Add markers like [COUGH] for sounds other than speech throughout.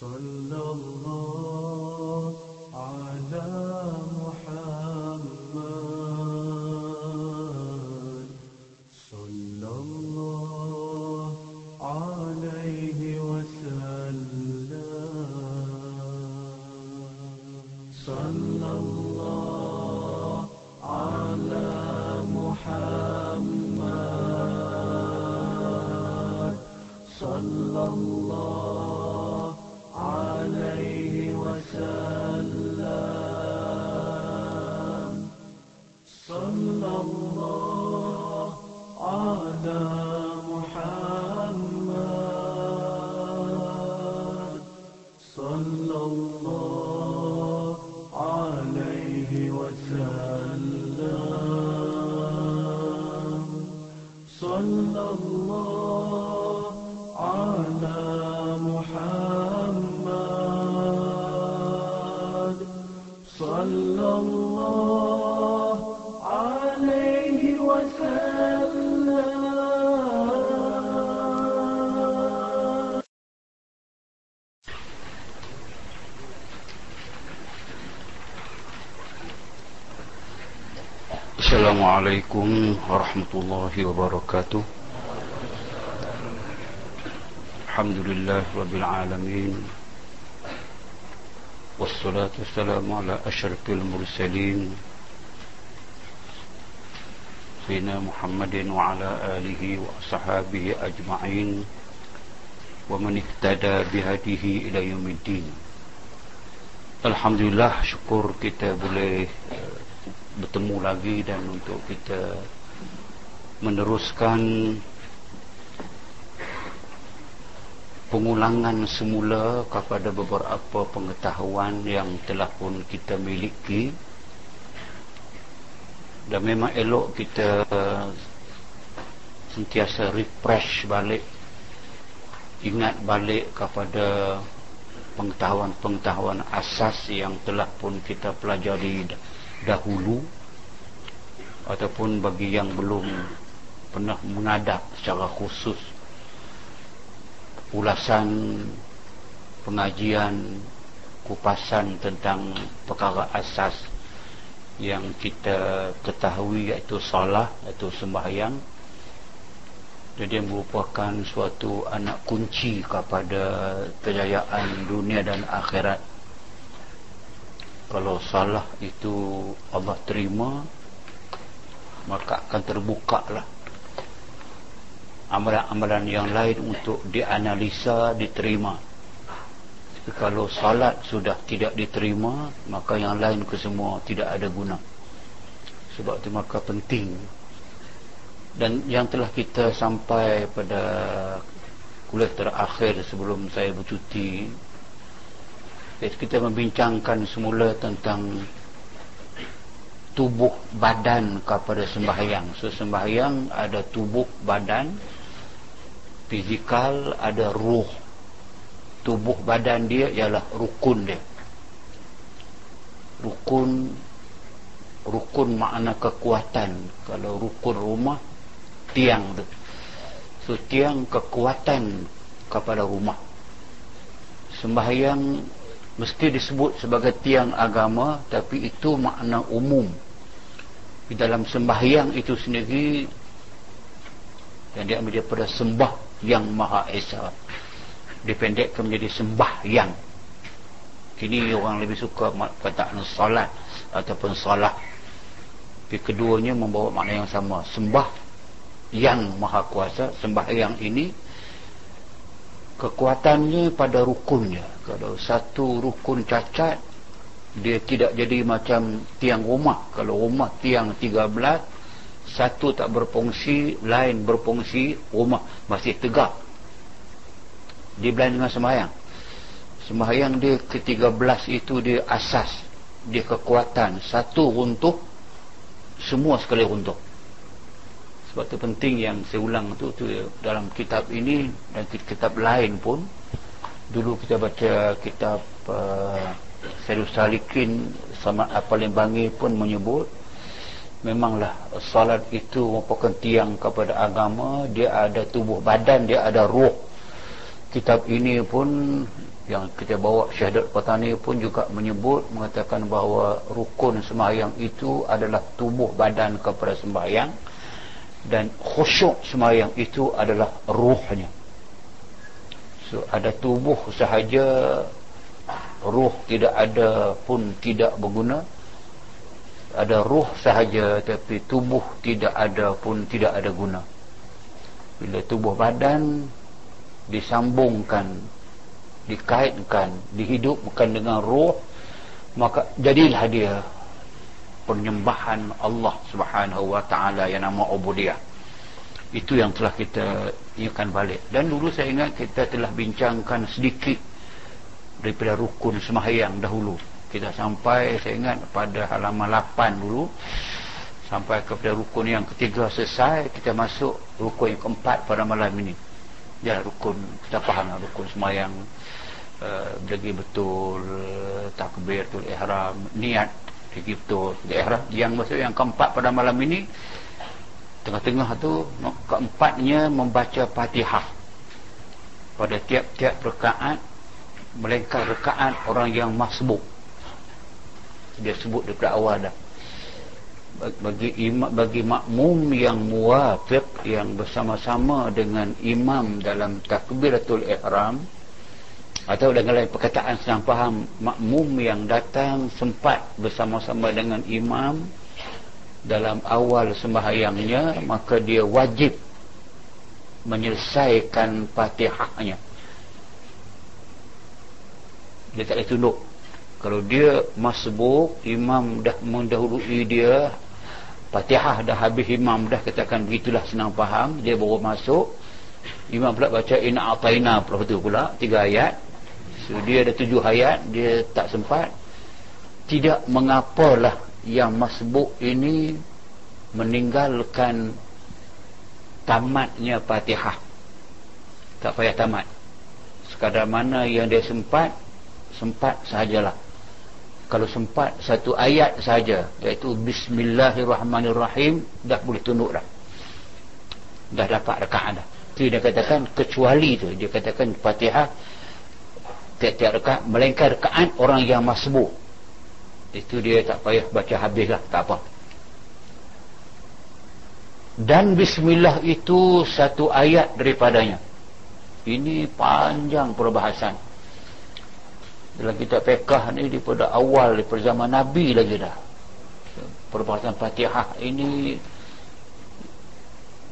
صلى الله Assalamualaikum warahmatullahi wabarakatuh. Alhamdulillah Rabbil Alamin. Wassalatu wassalamu ala ashrafil mursalin. Sayyidina Muhammadin wa ala alihi wa sahabihi ajma'in. Wa man ihtada bihadihi ila yaumiddin Alhamdulillah syukur kita boleh eh, bertemu lagi dan untuk kita meneruskan pengulangan semula kepada beberapa pengetahuan yang telah pun kita miliki. Dan memang elok kita sentiasa refresh balik ingat balik kepada pengetahuan-pengetahuan asas yang telah pun kita pelajari dahulu ataupun bagi yang belum pernah mengadap secara khusus. Ulasan pengajian kupasan tentang perkara asas yang kita ketahui iaitu salah iaitu sembahyang. Jadi merupakan suatu anak kunci kepada kejayaan dunia dan akhirat kalau salah itu Allah terima maka akan terbuka lah. Amalan-amalan yang lain untuk dianalisa diterima. Kalau salat sudah tidak diterima maka yang lain ke semua tidak ada guna. Sebab itu maka penting. Dan yang telah kita sampai pada kuliah terakhir sebelum saya bercuti kita membincangkan semula tentang tubuh badan kepada sembahyang. So sembahyang ada tubuh badan, fizikal, ada ruh. Tubuh badan dia ialah rukun dia. Rukun rukun makna kekuatan. Kalau rukun rumah tiang tu. So tiang kekuatan kepada rumah. Sembahyang mesti disebut sebagai tiang agama tapi itu makna umum. Di dalam sembahyang itu sendiri yang diambil daripada sembah yang maha esa. Dipendekkan menjadi sembah yang kini orang lebih suka perkataan salat ataupun salah. Tapi keduanya membawa makna yang sama. Sembah yang maha kuasa sembah yang ini kekuatannya pada rukunnya. Kalau satu rukun cacat dia tidak jadi macam tiang rumah. Kalau rumah tiang 13 satu tak berfungsi lain berfungsi rumah masih tegak. Dia berlain dengan sembahyang. Sembahyang dia ke-13 itu dia asas dia kekuatan. Satu runtuh semua sekali runtuh sebab itu penting yang saya ulang tu, tu dalam kitab ini dan kitab lain pun. Dulu kita baca kitab uh, Sayyidul Salikin sama Apalimbangi pun menyebut memanglah salat itu merupakan tiang kepada agama dia ada tubuh badan dia ada ruh. Kitab ini pun yang kita bawa syahadat petani pun juga menyebut mengatakan bahawa rukun sembahyang itu adalah tubuh badan kepada sembahyang dan khusyuk sembahyang itu adalah ruhnya. So ada tubuh sahaja ruh tidak ada pun tidak berguna. Ada ruh sahaja tapi tubuh tidak ada pun tidak ada guna. Bila tubuh badan disambungkan dikaitkan dihidupkan dengan roh maka jadilah dia penyembahan Allah Subhanahu wa taala yang nama ubudiyah. Itu yang telah kita ingatkan balik. Dan dulu saya ingat kita telah bincangkan sedikit daripada rukun sembahyang dahulu. Kita sampai saya ingat pada halaman 8 dulu. Sampai kepada rukun yang ketiga selesai kita masuk rukun yang keempat pada malam ini. Ya rukun kita faham rukun sembahyang berdegi eh, betul takbir tu ihram niat betul ihram yang maksud yang keempat pada malam ini tengah-tengah tu keempatnya membaca fatihah. Pada tiap-tiap rekaat melainkan rekaat orang yang masbuk. Dia sebut daripada awal dah. Bagi imam bagi makmum yang muwafiq yang bersama-sama dengan imam dalam takbiratul ihram atau dengan lain perkataan senang faham makmum yang datang sempat bersama-sama dengan imam dalam awal sembahyangnya maka dia wajib menyelesaikan fatihahnya. Dia tak boleh tunduk. Kalau dia masbuk imam dah mendahului dia fatihah dah habis imam dah katakan begitulah senang faham. Dia baru masuk. Imam pula baca inna ataina pula pula tiga ayat So, dia ada tujuh ayat dia tak sempat. Tidak mengapalah yang masbuk ini meninggalkan tamatnya fatihah. Tak payah tamat. Sekadar mana yang dia sempat sempat sahajalah kalau sempat satu ayat saja iaitu bismillahirrahmanirrahim dah boleh tunduk dah. Dah dapat rekaat dah. Dia katakan kecuali tu dia katakan fatihah tiap-tiap rekat melainkan rekaat orang yang masbuk. Itu dia tak payah baca habis lah tak apa. Dan bismillah itu satu ayat daripadanya. Ini panjang perbahasan. Dalam kitab fiqah ni daripada awal daripada zaman Nabi lagi dah. Perbahasan fatihah ini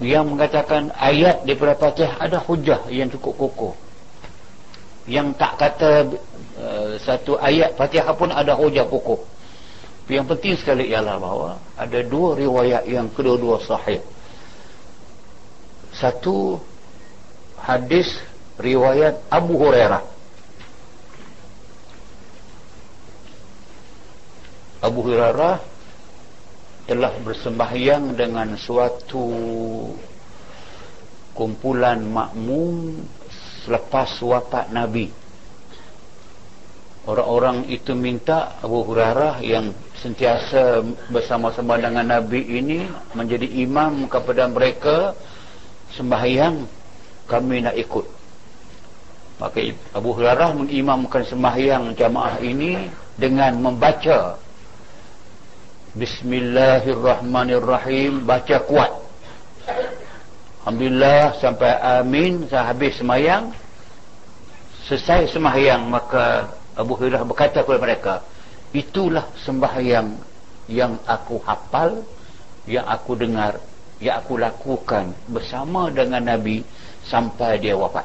yang mengatakan ayat daripada fatihah ada hujah yang cukup kokoh yang tak kata uh, satu ayat Fatihah pun ada hujah pokok. Yang penting sekali ialah bahawa ada dua riwayat yang kedua-dua sahih. Satu hadis riwayat Abu Hurairah. Abu Hurairah telah bersembahyang dengan suatu kumpulan makmum selepas wafat Nabi. Orang-orang itu minta Abu Hurairah yang sentiasa bersama-sama dengan Nabi ini menjadi imam kepada mereka sembahyang kami nak ikut. Maka Abu Hurairah mengimamkan sembahyang jamaah ini dengan membaca Bismillahirrahmanirrahim baca kuat Alhamdulillah sampai amin. Saya habis semayang. Selesai sembahyang maka Abu Hurairah berkata kepada mereka itulah sembahyang yang aku hafal yang aku dengar yang aku lakukan bersama dengan Nabi sampai dia wafat.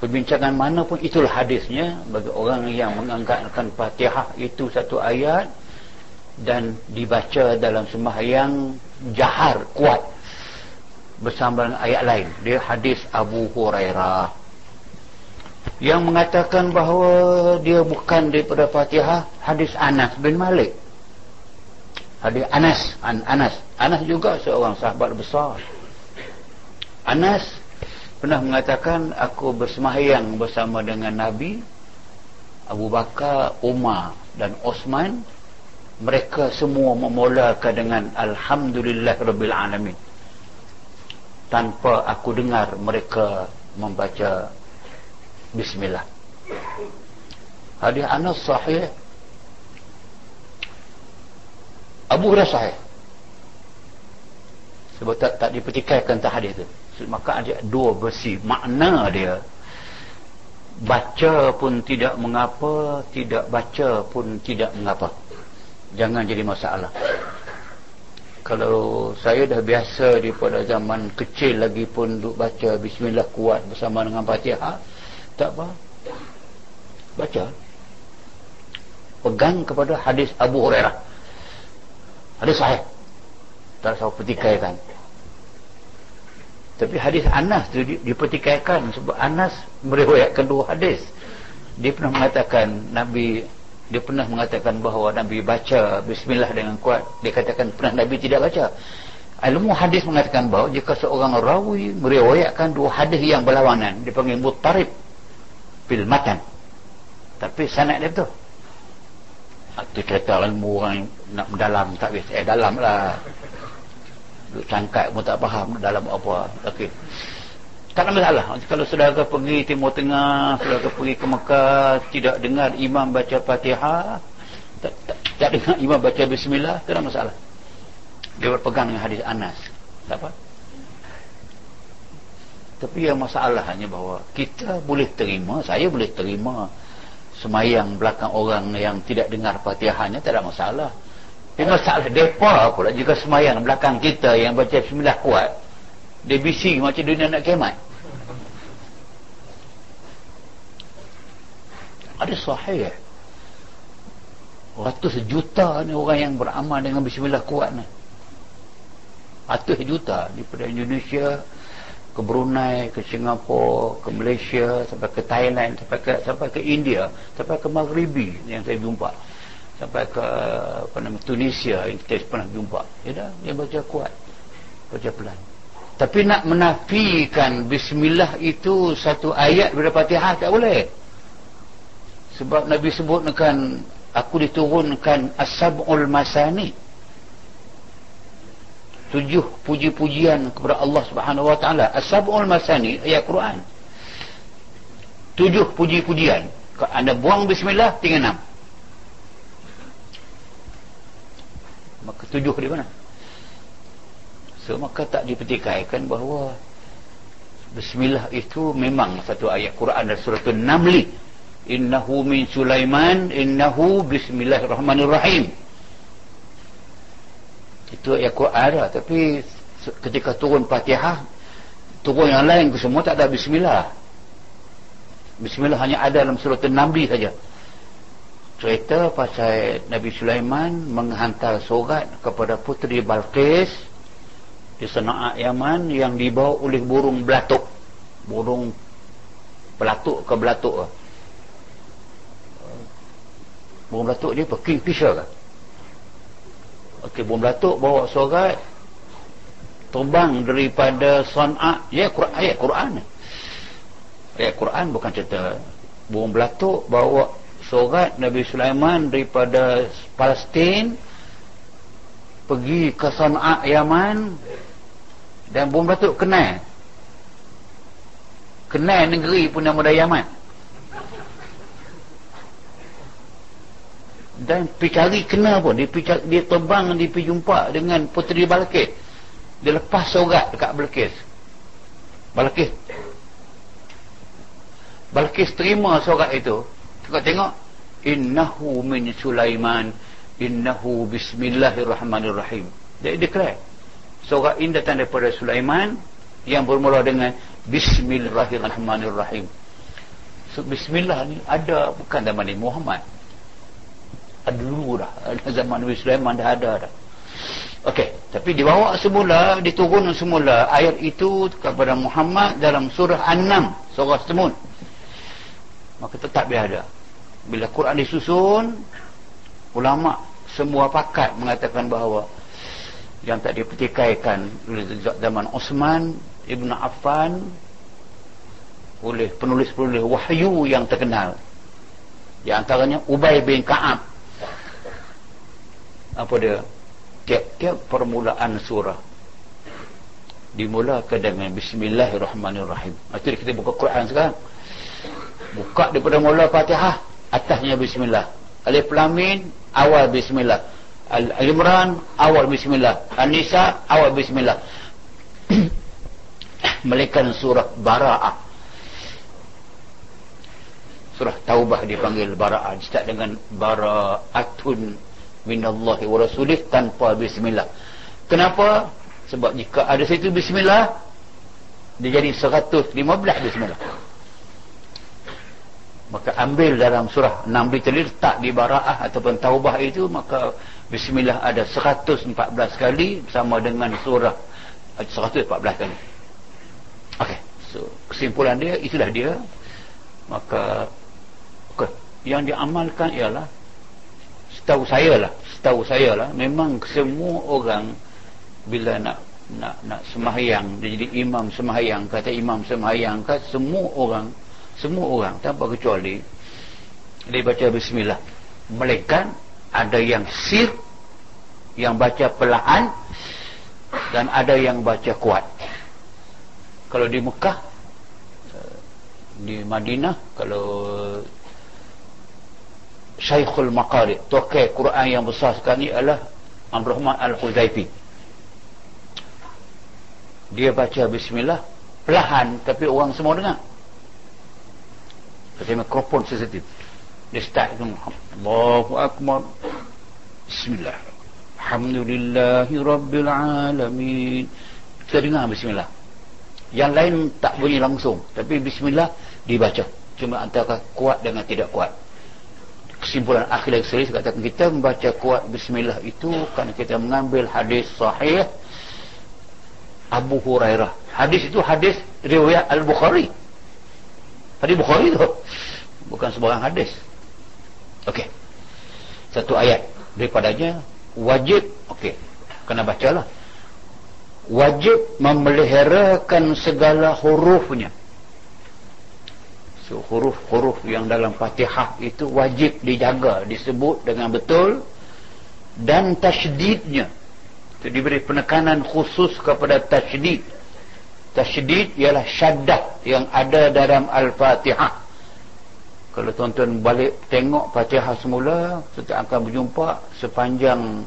Perbincangan mana pun itulah hadisnya. Bagi orang yang menganggapkan fatihah itu satu ayat dan dibaca dalam sembahyang jahar kuat. Bersama dengan ayat lain. Dia hadis Abu Hurairah. Yang mengatakan bahawa dia bukan daripada Fatihah hadis Anas bin Malik. Hadis Anas An Anas. Anas juga seorang sahabat besar. Anas pernah mengatakan aku bersembahyang bersama dengan Nabi Abu Bakar Umar dan Osman mereka semua memulakan dengan Alhamdulillah Rabbil Alamin. Tanpa aku dengar mereka membaca bismillah. Hadis Anas sahih. Abu Hurairah sahih. Sebab tak, tak dipertikaikan tak hadis tu. Maka ada dua versi makna dia baca pun tidak mengapa tidak baca pun tidak mengapa jangan jadi masalah. Kalau saya dah biasa di pada zaman kecil lagi pun duk baca bismillah kuat bersama dengan fatihah tak apa. Baca. Pegang kepada hadis Abu Hurairah. Hadis sahih. Tak saya petikaikan tapi hadis Anas tu dipertikaikan sebab Anas meriwayatkan dua hadis. Dia pernah mengatakan Nabi dia pernah mengatakan bahawa Nabi baca bismillah dengan kuat. Dia katakan pernah Nabi tidak baca? Ilmu hadis mengatakan bahawa jika seorang rawi meriwayatkan dua hadis yang berlawanan dipanggil mutarib bil matan. Tapi sanad dia betul. Itu cerita ilmu orang nak mendalam tak biasa. Eh dalam lah. Duk cangkat pun tak faham dalam apa. Okey tak ada masalah. Kalau saudara pergi timur tengah saudara pergi ke Mekah tidak dengar imam baca fatihah tak, tak, tak dengar imam baca bismillah tak ada masalah. Dia berpegang dengan hadis Anas. Tak apa. Tapi yang masalahnya bahawa kita boleh terima saya boleh terima semayang belakang orang yang tidak dengar fatihahnya tak ada masalah. Tapi masalah mereka pula jika semayang belakang kita yang baca bismillah kuat. Dia bising macam dunia nak kemat ada sahih ratus juta ni orang yang beramal dengan bismillah kuat ni ratus juta daripada Indonesia ke Brunei, ke Singapura, ke Malaysia, sampai ke Thailand, sampai ke sampai ke India, sampai ke Maghribi yang saya jumpa. Sampai ke apa nama Tunisia yang kita pernah jumpa. Ya dah, dia baca kuat. Baca pelan. Tapi nak menafikan bismillah itu satu ayat daripada Fatihah tak boleh. Sebab Nabi sebutkan aku diturunkan as-sab'ul masani. Tujuh puji-pujian kepada Allah Subhanahu wa taala. As-sab'ul masani ayat Quran. Tujuh puji-pujian. Kalau anda buang bismillah tinggal enam. Maka tujuh di mana? So maka tak dipertikaikan bahawa bismillah itu memang satu ayat Quran dan surah An-Naml innahu min Sulaiman innahu bismillahirrahmanirrahim. Itu ayat Quran ada tapi ketika turun Fatihah turun yang lain semua tak ada bismillah. Bismillah hanya ada dalam surah An-Nabi saja. Cerita pasal Nabi Sulaiman menghantar surat kepada puteri Balqis di Sana'a Yaman yang dibawa oleh burung belatuk. Burung belatuk ke belatuk burung belatuk dia apa? Kingfisher kan? Okey, bom Datuk bawa surat terbang daripada San'a ya Quran ayat Quran. Ayat Quran bukan cerita. Bom Belatuk bawa surat Nabi Sulaiman daripada Palestin pergi ke San'a Yaman. Dan bom Belatuk kenal. Kenal negeri pun nama dia Yaman dan pergi cari kena pun. Dia, pergi, dia terbang dia pergi jumpa dengan puteri Balkis. Dia lepas surat dekat Balkis. Balkis. Balkis terima surat itu. Tengok tengok. Innahu min Sulaiman. Innahu bismillahirrahmanirrahim. Dia declare surat ini datang daripada Sulaiman yang bermula dengan bismillahirrahmanirrahim. So, bismillah ni ada bukan zaman Nabi Muhammad ada dulu dah zaman Nabi Sulaiman dah ada dah Okey, tapi dibawa semula, diturun semula ayat itu kepada Muhammad dalam surah An-Nam, surah Semun. Maka tetap dia ada. Bila Quran disusun, ulama semua pakat mengatakan bahawa yang tak dipertikaikan zaman Osman Ibn Affan oleh penulis-penulis wahyu yang terkenal. Di antaranya Ubay bin Ka'ab apa dia? Tiap-tiap permulaan surah. Dimulakan dengan bismillahirrahmanirrahim. Itu kita buka Quran sekarang. Buka daripada mula fatihah atasnya bismillah. Alif lam mim awal bismillah. Al-imran awal bismillah. An-nisa awal bismillah. [COUGHS] Melekan surah bara'ah surah taubah dipanggil bara'ah start dengan bara'atun minallahi wa rasulih tanpa bismillah. Kenapa? Sebab jika ada situ bismillah dia jadi 115 bismillah. Maka ambil dalam surah 6 tadi letak di bara'ah ataupun taubah itu maka bismillah ada 114 kali sama dengan surah 114 kali. Ok so kesimpulan dia itulah dia. Maka okay. yang diamalkan ialah setahu saya lah setahu saya lah memang semua orang bila nak nak nak semahyang jadi imam semahyang kata imam semahyang kata semua orang semua orang tanpa kecuali dia baca bismillah. Melainkan ada yang sir yang baca perlahan dan ada yang baca kuat. Kalau di Mekah di Madinah kalau Syekhul Maqarid tokai Quran yang besar sekali adalah Abdul Rahman Al-Huzaifi dia baca bismillah perlahan tapi orang semua dengar. Pakai mikrofon sensitif. Dia start tu Allahu Akbar. Bismillah. Alhamdulillahi Rabbil Alamin. Kita dengar bismillah. Yang lain tak bunyi langsung tapi bismillah dibaca. Cuma antara kuat dengan tidak kuat kesimpulan akhir yang serius katakan kita membaca kuat bismillah itu kerana kita mengambil hadis sahih Abu Hurairah. Hadis itu hadis riwayat Al-Bukhari. Hadis Bukhari itu bukan sebarang hadis. Ok satu ayat daripadanya wajib ok kena bacalah. Wajib memeliharakan segala hurufnya So, huruf-huruf yang dalam fatihah itu wajib dijaga, disebut dengan betul dan tasydidnya. Itu diberi penekanan khusus kepada tasydid. Tasydid ialah syaddah yang ada dalam Al-Fatihah. Kalau tuan-tuan balik tengok Fatihah semula, kita akan berjumpa sepanjang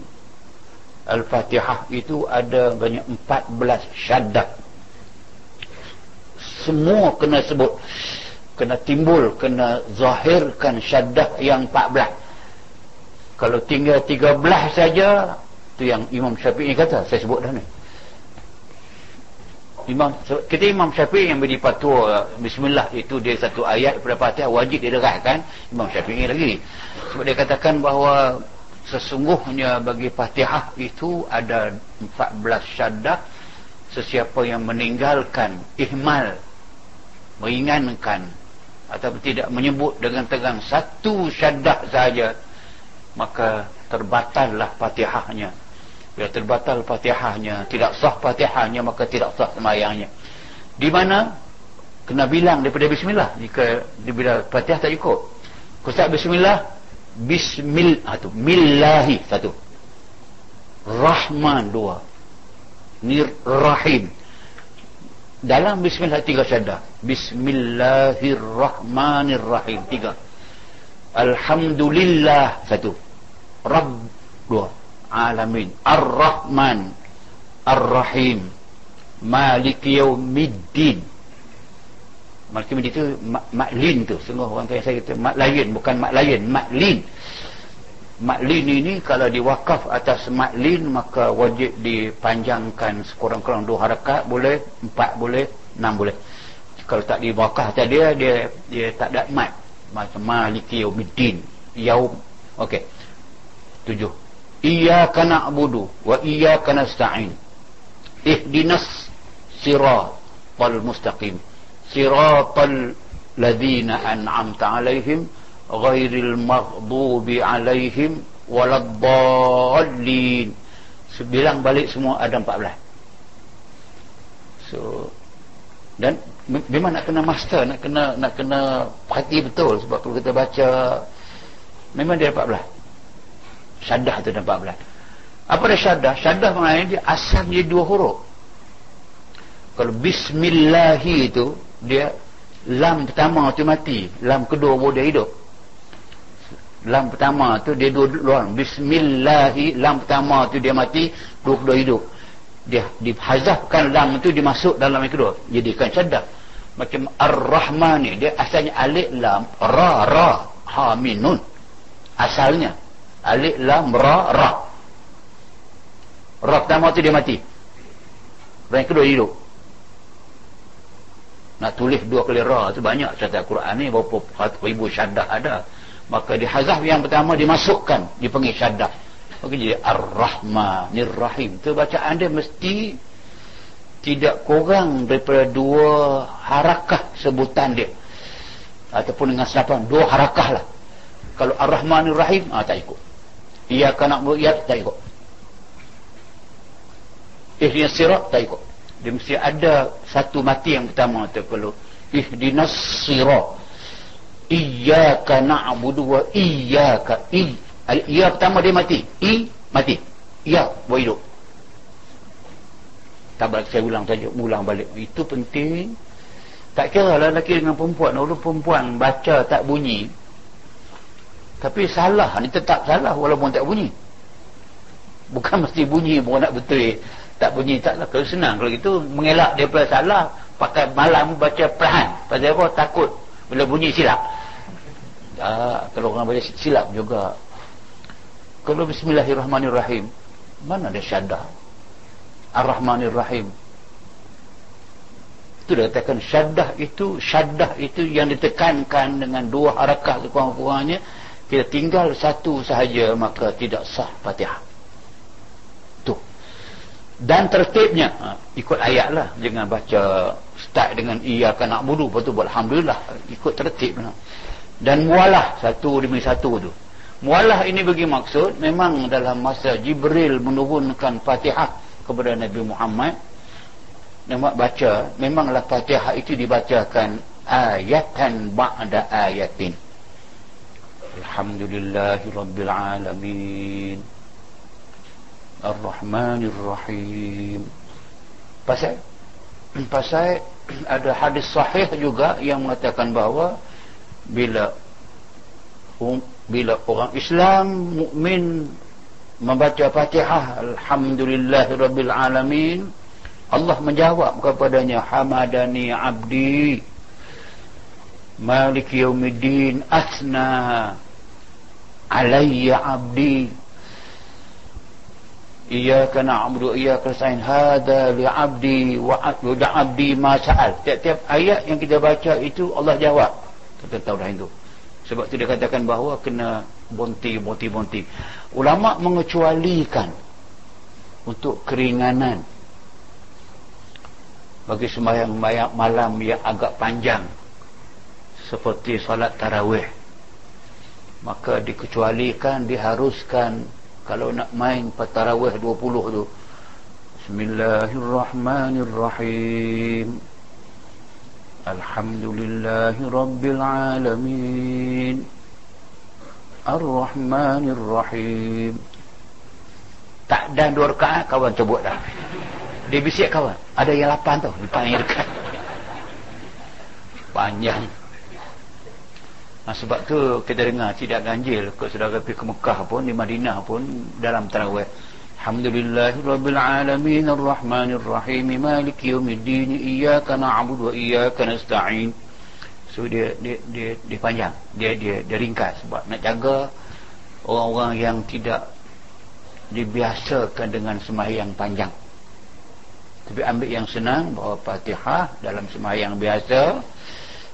Al-Fatihah itu ada banyak 14 syaddah. Semua kena sebut kena timbul kena zahirkan syaddah yang 14 kalau tinggal 13 saja tu yang Imam Syafi'i kata saya sebut dah ni. Imam kita Imam Syafi'i yang beri fatwa bismillah itu dia satu ayat daripada wajib diderahkan Imam Syafi'i lagi. Sebab dia katakan bahawa sesungguhnya bagi Fatihah itu ada 14 syaddah sesiapa yang meninggalkan ihmal meringankan atau tidak menyebut dengan tegang satu syaddah saja maka terbatallah fatihahnya. Bila terbatal fatihahnya tidak sah fatihahnya maka tidak sah semayangnya. Di mana? Kena bilang daripada bismillah. Jika bila fatihah tak cukup. Kusat bismillah? Bismil atau millahi satu. Rahman dua. Nir rahim dalam bismillah tiga syaddah. Bismillahirrahmanirrahim. Tiga. Alhamdulillah. Satu. Rabb. Dua. Alamin. Ar-rahman. Ar-rahim. Malik yaumiddin. Malik yaumiddin itu maklin tu. Sungguh orang kaya saya kata maklayin bukan maklayin maklin maklin ini kalau diwakaf atas maklin maka wajib dipanjangkan sekurang-kurang dua harakat boleh empat boleh enam boleh. Kalau tak diwakaf atas dia dia dia tak ada mat. Macam maliki yaumiddin yaum. Okey. Tujuh. Iyyaka na'budu wa iyyaka nasta'in. Ihdinas siratal mustaqim. Siratal ladzina an'amta 'alaihim ghairil maghdubi alaihim waladdallin. Bilang balik semua ada 14 so dan memang nak kena master nak kena nak kena perhati betul sebab kalau kita baca memang dia 14 syadah tu ada 14 apa dia syadah? Syadah maknanya dia asal dia dua huruf. Kalau bismillahi itu dia lam pertama tu mati. Lam kedua boleh hidup lam pertama tu dia dua luar. Bismillahi lam pertama tu dia mati dua kedua hidup. Dia dihazafkan lam itu dimasuk dalam yang kedua jadikan syadah macam ar-rahman ni dia asalnya alif lam ra ra ha minun asalnya. Alif lam ra ra. Ra pertama tu dia mati. Yang kedua hidup. Nak tulis dua kali ra tu banyak cerita Quran ni berapa ribu syadah ada maka di hazaf yang pertama dimasukkan dipanggil syadah maka jadi ar-rahmanir rahim tu bacaan dia mesti tidak kurang daripada dua harakah sebutan dia. Ataupun dengan senapan dua harakah lah. Kalau ar-rahmanir rahim ah, tak ikut. Ia kena ya tak ikut. Ihdinas sirat tak ikut. Dia mesti ada satu mati yang pertama tu perlu ihdinas sirat iyyaka na'budu wa iyyaka i. Iya pertama dia mati. I mati. Ya buat hidup. Tak balik saya ulang saja ulang balik. Itu penting. Tak kira lah lelaki dengan perempuan. Walaupun perempuan baca tak bunyi. Tapi salah. Ni tetap salah walaupun tak bunyi. Bukan [LAUGHS] mesti bunyi pun nak betul. Tak bunyi taklah kalau senang kalau gitu mengelak daripada salah pakai malam baca perlahan pasal apa? Takut bila bunyi silap. Tak kalau orang baca silap juga. Kalau bismillahirrahmanirrahim mana ada syadah? Ar-rahmanirrahim. Itu dia katakan syadah itu syadah itu yang ditekankan dengan dua harakah sekurang-kurangnya kita tinggal satu sahaja maka tidak sah fatihah dan tertibnya. Ha, ikut ayat lah jangan baca start dengan iya kan nak budu lepas tu Alhamdulillah. Ikut tertib. Lah. dan mualah satu demi satu tu. Mualah ini bagi maksud memang dalam masa Jibril menurunkan fatihah kepada Nabi Muhammad Nampak baca memanglah fatihah itu dibacakan ayatan ba'da ayatin. Alhamdulillahirrabbilalamin Ar-Rahmanir Rahim. Pasal pasal ada hadis sahih juga yang mengatakan bahawa bila um, bila orang Islam mukmin membaca Fatihah alhamdulillahirabbil alamin Allah menjawab kepadanya hamadani abdi maliki yaumiddin asna alayya abdi Iyaka na'budu iyaka nasta'in hadza li'abdi wa 'abdi ma sa'al. Tiap-tiap ayat yang kita baca itu Allah jawab. Kita tahu dah itu. Sebab itu dia katakan bahawa kena bonti bonti bonti. Ulama mengecualikan untuk keringanan bagi sembahyang malam yang agak panjang seperti salat tarawih maka dikecualikan diharuskan kalau nak main patarawih 20 tu. Bismillahirrahmanirrahim. Alhamdulillahi Rabbil Alamin Ar-Rahmanirrahim. Tak dan dua rekaat kawan sebut dah. Dia bisik kawan. Ada yang lapan tu Depan yang dekat. Panjang Ha, sebab tu kita dengar tidak ganjil ke saudara pergi ke Mekah pun di Madinah pun dalam tarawih. Alhamdulillahirabbil alamin arrahmanir rahim maliki yaumiddin iyyaka na'budu wa iyyaka nasta'in. So dia dia dia, dia panjang. Dia dia dia ringkas sebab nak jaga orang-orang yang tidak dibiasakan dengan sembahyang panjang. Tapi ambil yang senang bahawa Fatihah dalam sembahyang biasa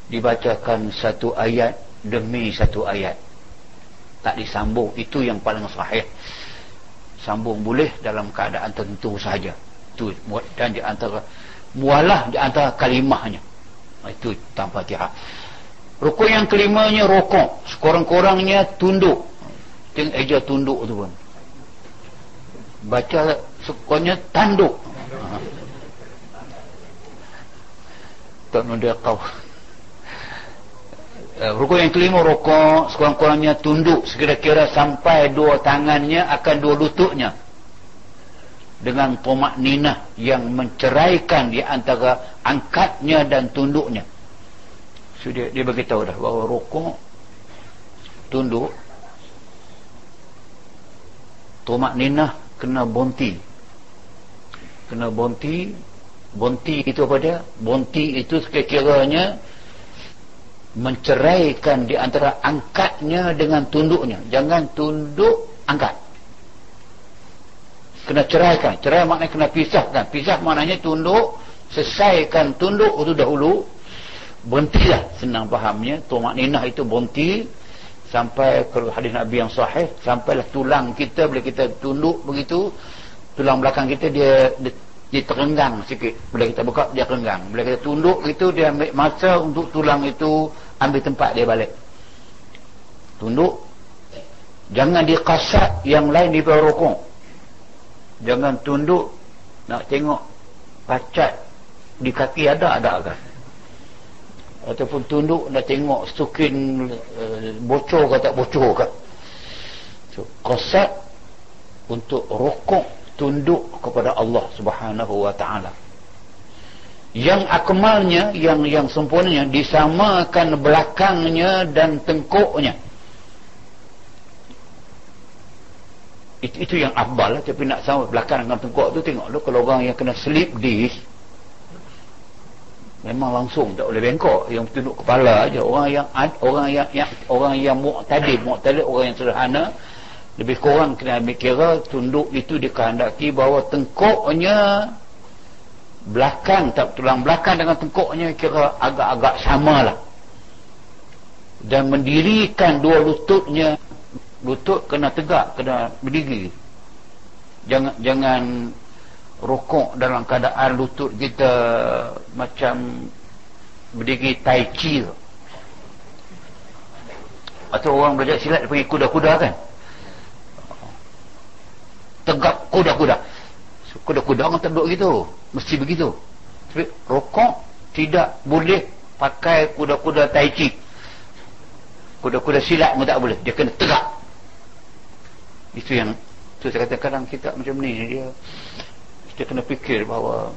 dibacakan satu ayat demi satu ayat. Tak disambung. Itu yang paling sahih. Sambung boleh dalam keadaan tertentu sahaja. Itu dan di antara mualah di antara kalimahnya. Itu tanpa tiha rukuk yang kelimanya rokok. Sekurang-kurangnya tunduk. Tengok eja tunduk tu pun. Baca sekurangnya tanduk. Tak nak tahu uh, rukuk yang kelima rukuk sekurang-kurangnya tunduk sekira-kira sampai dua tangannya akan dua lututnya. Dengan tomak ninah yang menceraikan di antara angkatnya dan tunduknya. So dia, dia beritahu dah bahawa rokok tunduk tomak ninah kena bonti. Kena bonti bonti itu apa dia? Bonti itu sekiranya menceraikan di antara angkatnya dengan tunduknya. Jangan tunduk angkat. Kena ceraikan. Cerai maknanya kena pisahkan. Pisah maknanya tunduk. Selesaikan tunduk itu dahulu. Berhentilah. Senang fahamnya. Tomak ninah itu berhenti. Sampai ke hadis Nabi yang sahih. Sampailah tulang kita bila kita tunduk begitu tulang belakang kita dia, dia, dia terenggang sikit. Bila kita buka dia terenggang. Bila kita tunduk itu dia ambil masa untuk tulang itu ambil tempat dia balik. Tunduk. Jangan dikasat yang lain di bawah rokok. Jangan tunduk nak tengok pacat di kaki ada ada kan ataupun tunduk nak tengok stukin uh, bocor ke tak bocor ke so, kosat untuk rokok tunduk kepada Allah subhanahu wa ta'ala yang akmalnya yang yang sempurnanya disamakan belakangnya dan tengkuknya. Itu, itu yang afdal lah tapi nak sama belakang dengan tengkuk tu tengok lu kalau orang yang kena slip disc memang langsung tak boleh bengkok. Yang tunduk kepala aja orang yang orang yang, yang orang yang mu'tadid mu'tadid orang yang sederhana. Lebih kurang kena ambil tunduk itu dikehendaki bahawa tengkuknya belakang tak tulang belakang dengan tengkuknya kira agak-agak samalah. Dan mendirikan dua lututnya lutut kena tegak kena berdiri. Jangan jangan rokok dalam keadaan lutut kita macam berdiri tai chi atau orang belajar silat pergi kuda-kuda kan? Tegak kuda-kuda kuda-kuda orang tak duduk gitu. Mesti begitu. Tapi rokok tidak boleh pakai kuda-kuda tai chi. Kuda-kuda silat pun tak boleh. Dia kena tegak. Itu yang tu saya kata kadang kita macam ni dia kita kena fikir bahawa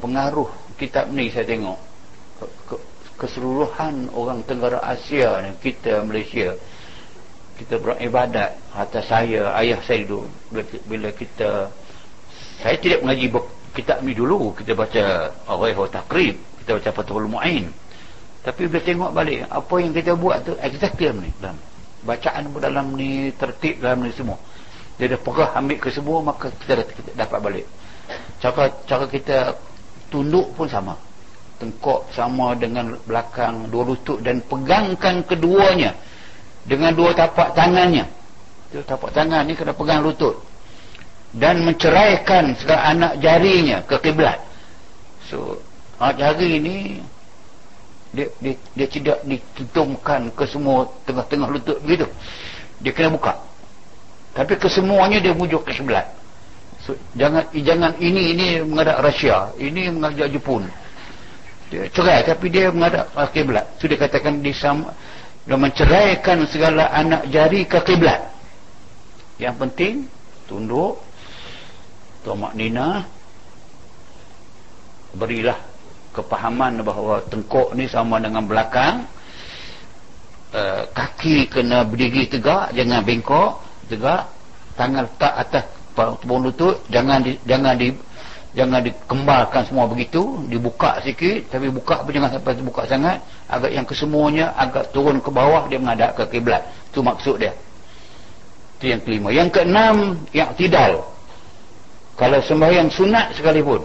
pengaruh kitab ni saya tengok. Ke, ke, keseluruhan orang Tenggara Asia ni kita Malaysia kita beribadat atas saya ayah saya dulu bila kita saya tidak mengaji kitab ni dulu. Kita baca wa Taqrib. Kita baca Fathul Mu'in. Tapi bila tengok balik apa yang kita buat tu exactly ni. Dalam bacaan pun dalam ni tertib dalam ni semua. Dia dah perah ambil ke semua maka kita, kita dapat balik. Cara cara kita tunduk pun sama. Tengkok sama dengan belakang dua lutut dan pegangkan keduanya. Dengan dua tapak tangannya. Dua tapak tangan ni kena pegang lutut dan menceraikan anak jarinya ke kiblat. So anak jari ni dia, dia, dia tidak ditutupkan ke semua tengah-tengah lutut begitu. Dia kena buka. Tapi kesemuanya dia mujuk ke sebelah. So, jangan jangan ini ini menghadap Rusia ini menghadap Jepun. Dia cerai tapi dia menghadap kiblat. So dia katakan dia sama dia menceraikan segala anak jari ke kiblat. Yang penting tunduk tomak nina berilah kepahaman bahawa tengkuk ni sama dengan belakang. Uh, kaki kena berdiri tegak jangan bengkok tegak. Tangan letak atas tepung lutut jangan di, jangan di jangan dikembalkan semua begitu. Dibuka sikit tapi buka pun jangan sampai buka sangat. Agak yang kesemuanya agak turun ke bawah dia menghadap ke kiblat. Itu maksud dia. Itu yang kelima. Yang keenam yang tidal kalau sembahyang sunat sekalipun.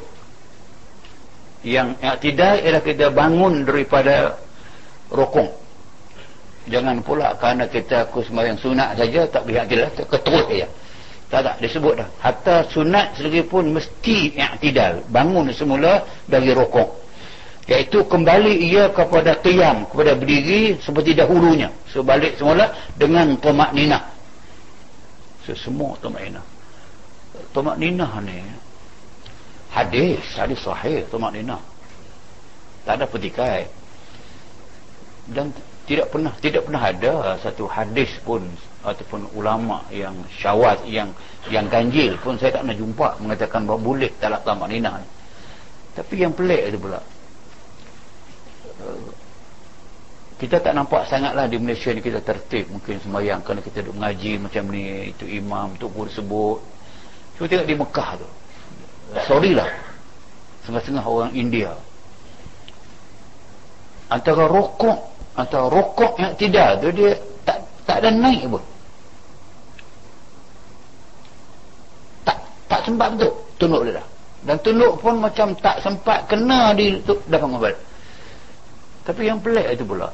Yang tidak ialah kita bangun daripada rokok jangan pula kerana kita aku sembahyang sunat saja tak boleh tidak keterus saja tak tak disebut dah. Hatta sunat sendiri pun mesti i'tidal. Bangun semula dari rokok iaitu kembali ia kepada qiyam kepada berdiri seperti dahulunya. So semula dengan tomak ninah. So, semua tomak ninah tomak ninah ni. Hadis hadis sahih tumak nina tak ada petikai. Dan tidak pernah tidak pernah ada satu hadis pun ataupun ulama yang syawaz yang yang ganjil pun saya tak pernah jumpa mengatakan bahawa boleh talak tamak nina tapi yang pelik itu pula. Kita tak nampak sangatlah di Malaysia ni kita tertib mungkin semayang kerana kita duduk mengaji macam ni itu imam tu pun sebut cuba tengok di Mekah tu. Sorry lah. Setengah-setengah orang India. Antara rokok antara rokok yang tidak tu dia tak tak ada naik pun. Tak tak sempat betul. Tunduk dia dah. Dan tunduk pun macam tak sempat kena di tu dah bangun tapi yang pelik itu pula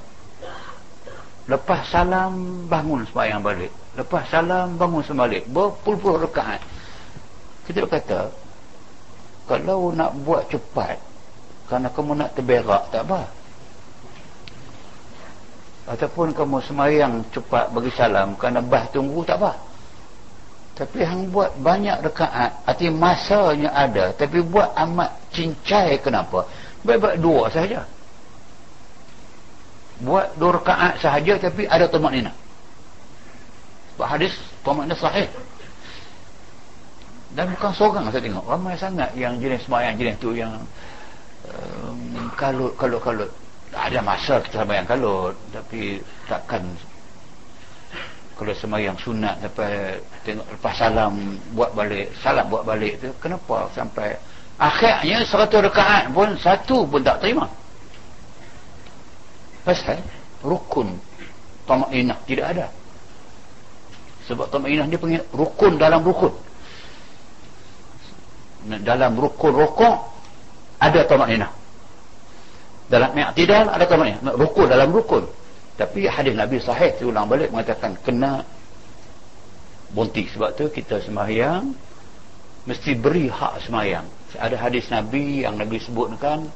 lepas salam bangun sembahyang balik. Lepas salam bangun sembalik berpuluh-puluh rekaat kita kata kalau nak buat cepat kerana kamu nak terberak tak apa. Ataupun kamu semayang cepat bagi salam kerana bah tunggu tak apa. Tapi hang buat banyak rekaat arti masanya ada tapi buat amat cincai kenapa? Baik-baik dua sahaja. Buat dua rakaat sahaja tapi ada tomak nina sebab hadis tomak nina sahih dan bukan seorang saya tengok. Ramai sangat yang jenis semayang jenis tu yang um, kalut kalut kalut. Ada masa kita semayang kalut tapi takkan kalau semayang sunat sampai tengok lepas salam buat balik salam buat balik tu kenapa sampai akhirnya seratus rekaat pun satu pun tak terima? Pasal rukun tamak tidak ada. Sebab tamak dia panggil rukun dalam rukun dalam rukun rukun ada tamak dalam i'tidal ada tamak rukun dalam rukun. Tapi hadis Nabi sahih ulang balik mengatakan kena bonti sebab tu kita sembahyang mesti beri hak sembahyang ada hadis Nabi yang Nabi sebutkan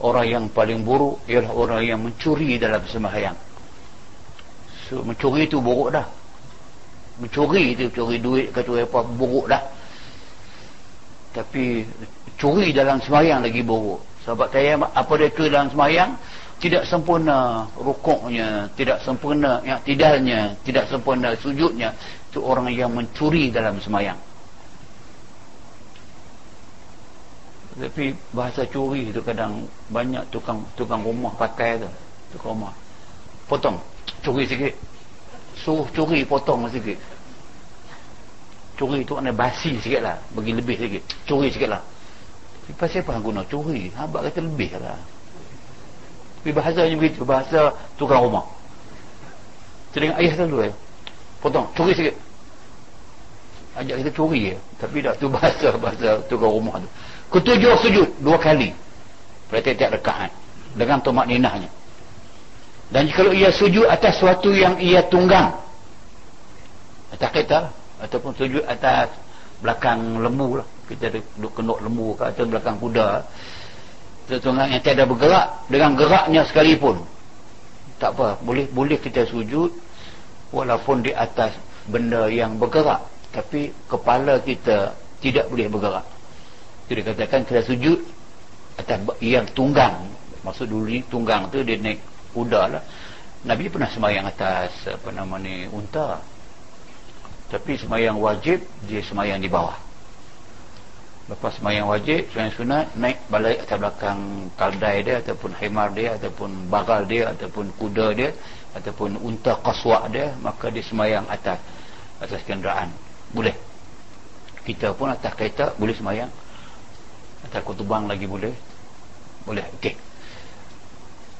orang yang paling buruk ialah orang yang mencuri dalam sembahyang so, mencuri itu buruk dah. Mencuri itu curi duit ke curi apa buruk dah tapi curi dalam sembahyang lagi buruk. Sebab saya apa dia curi dalam sembahyang tidak sempurna rukuknya tidak sempurna yang tidaknya tidak sempurna sujudnya. Itu orang yang mencuri dalam sembahyang tapi bahasa curi tu kadang banyak tukang tukang rumah pakai tu tukang rumah. Potong curi sikit. Suruh curi potong sikit curi tu maknanya basi sikit lah. Bagi lebih sikit. Curi sikit lah. Tapi pasal apa guna curi? Habak kata lebih lah. Tapi bahasanya begitu. Bahasa tukang rumah. Telinga ayah tu dulu eh. Potong. Curi sikit. Ajak kita curi ya. tapi dah tu [LAUGHS] bahasa bahasa tukang rumah tu. Ketujuh sujud. Dua kali. Pada tiap-tiap rekaat dengan tomak ninahnya. Dan jika ia sujud atas sesuatu yang ia tunggang. Atas kereta ataupun sujud atas belakang lembu lah. Kita duduk kenuk lembu ke atau belakang kuda. Tunggang yang tiada bergerak dengan geraknya sekalipun. Tak apa boleh boleh kita sujud walaupun di atas benda yang bergerak. Tapi kepala kita tidak boleh bergerak. Itu dikatakan kita sujud atas yang tunggang. Maksud dulu ni tunggang tu dia naik kuda lah. Nabi pernah semayang atas apa nama ni unta tapi semayang wajib dia semayang di bawah. Lepas semayang wajib semayang sunat naik balik atas belakang kaldai dia ataupun hemar dia ataupun bagal dia ataupun kuda dia ataupun unta kaswak dia maka dia semayang atas atas kenderaan. Boleh. Kita pun atas kereta boleh semayang. Takut tubang lagi boleh. Boleh. Okey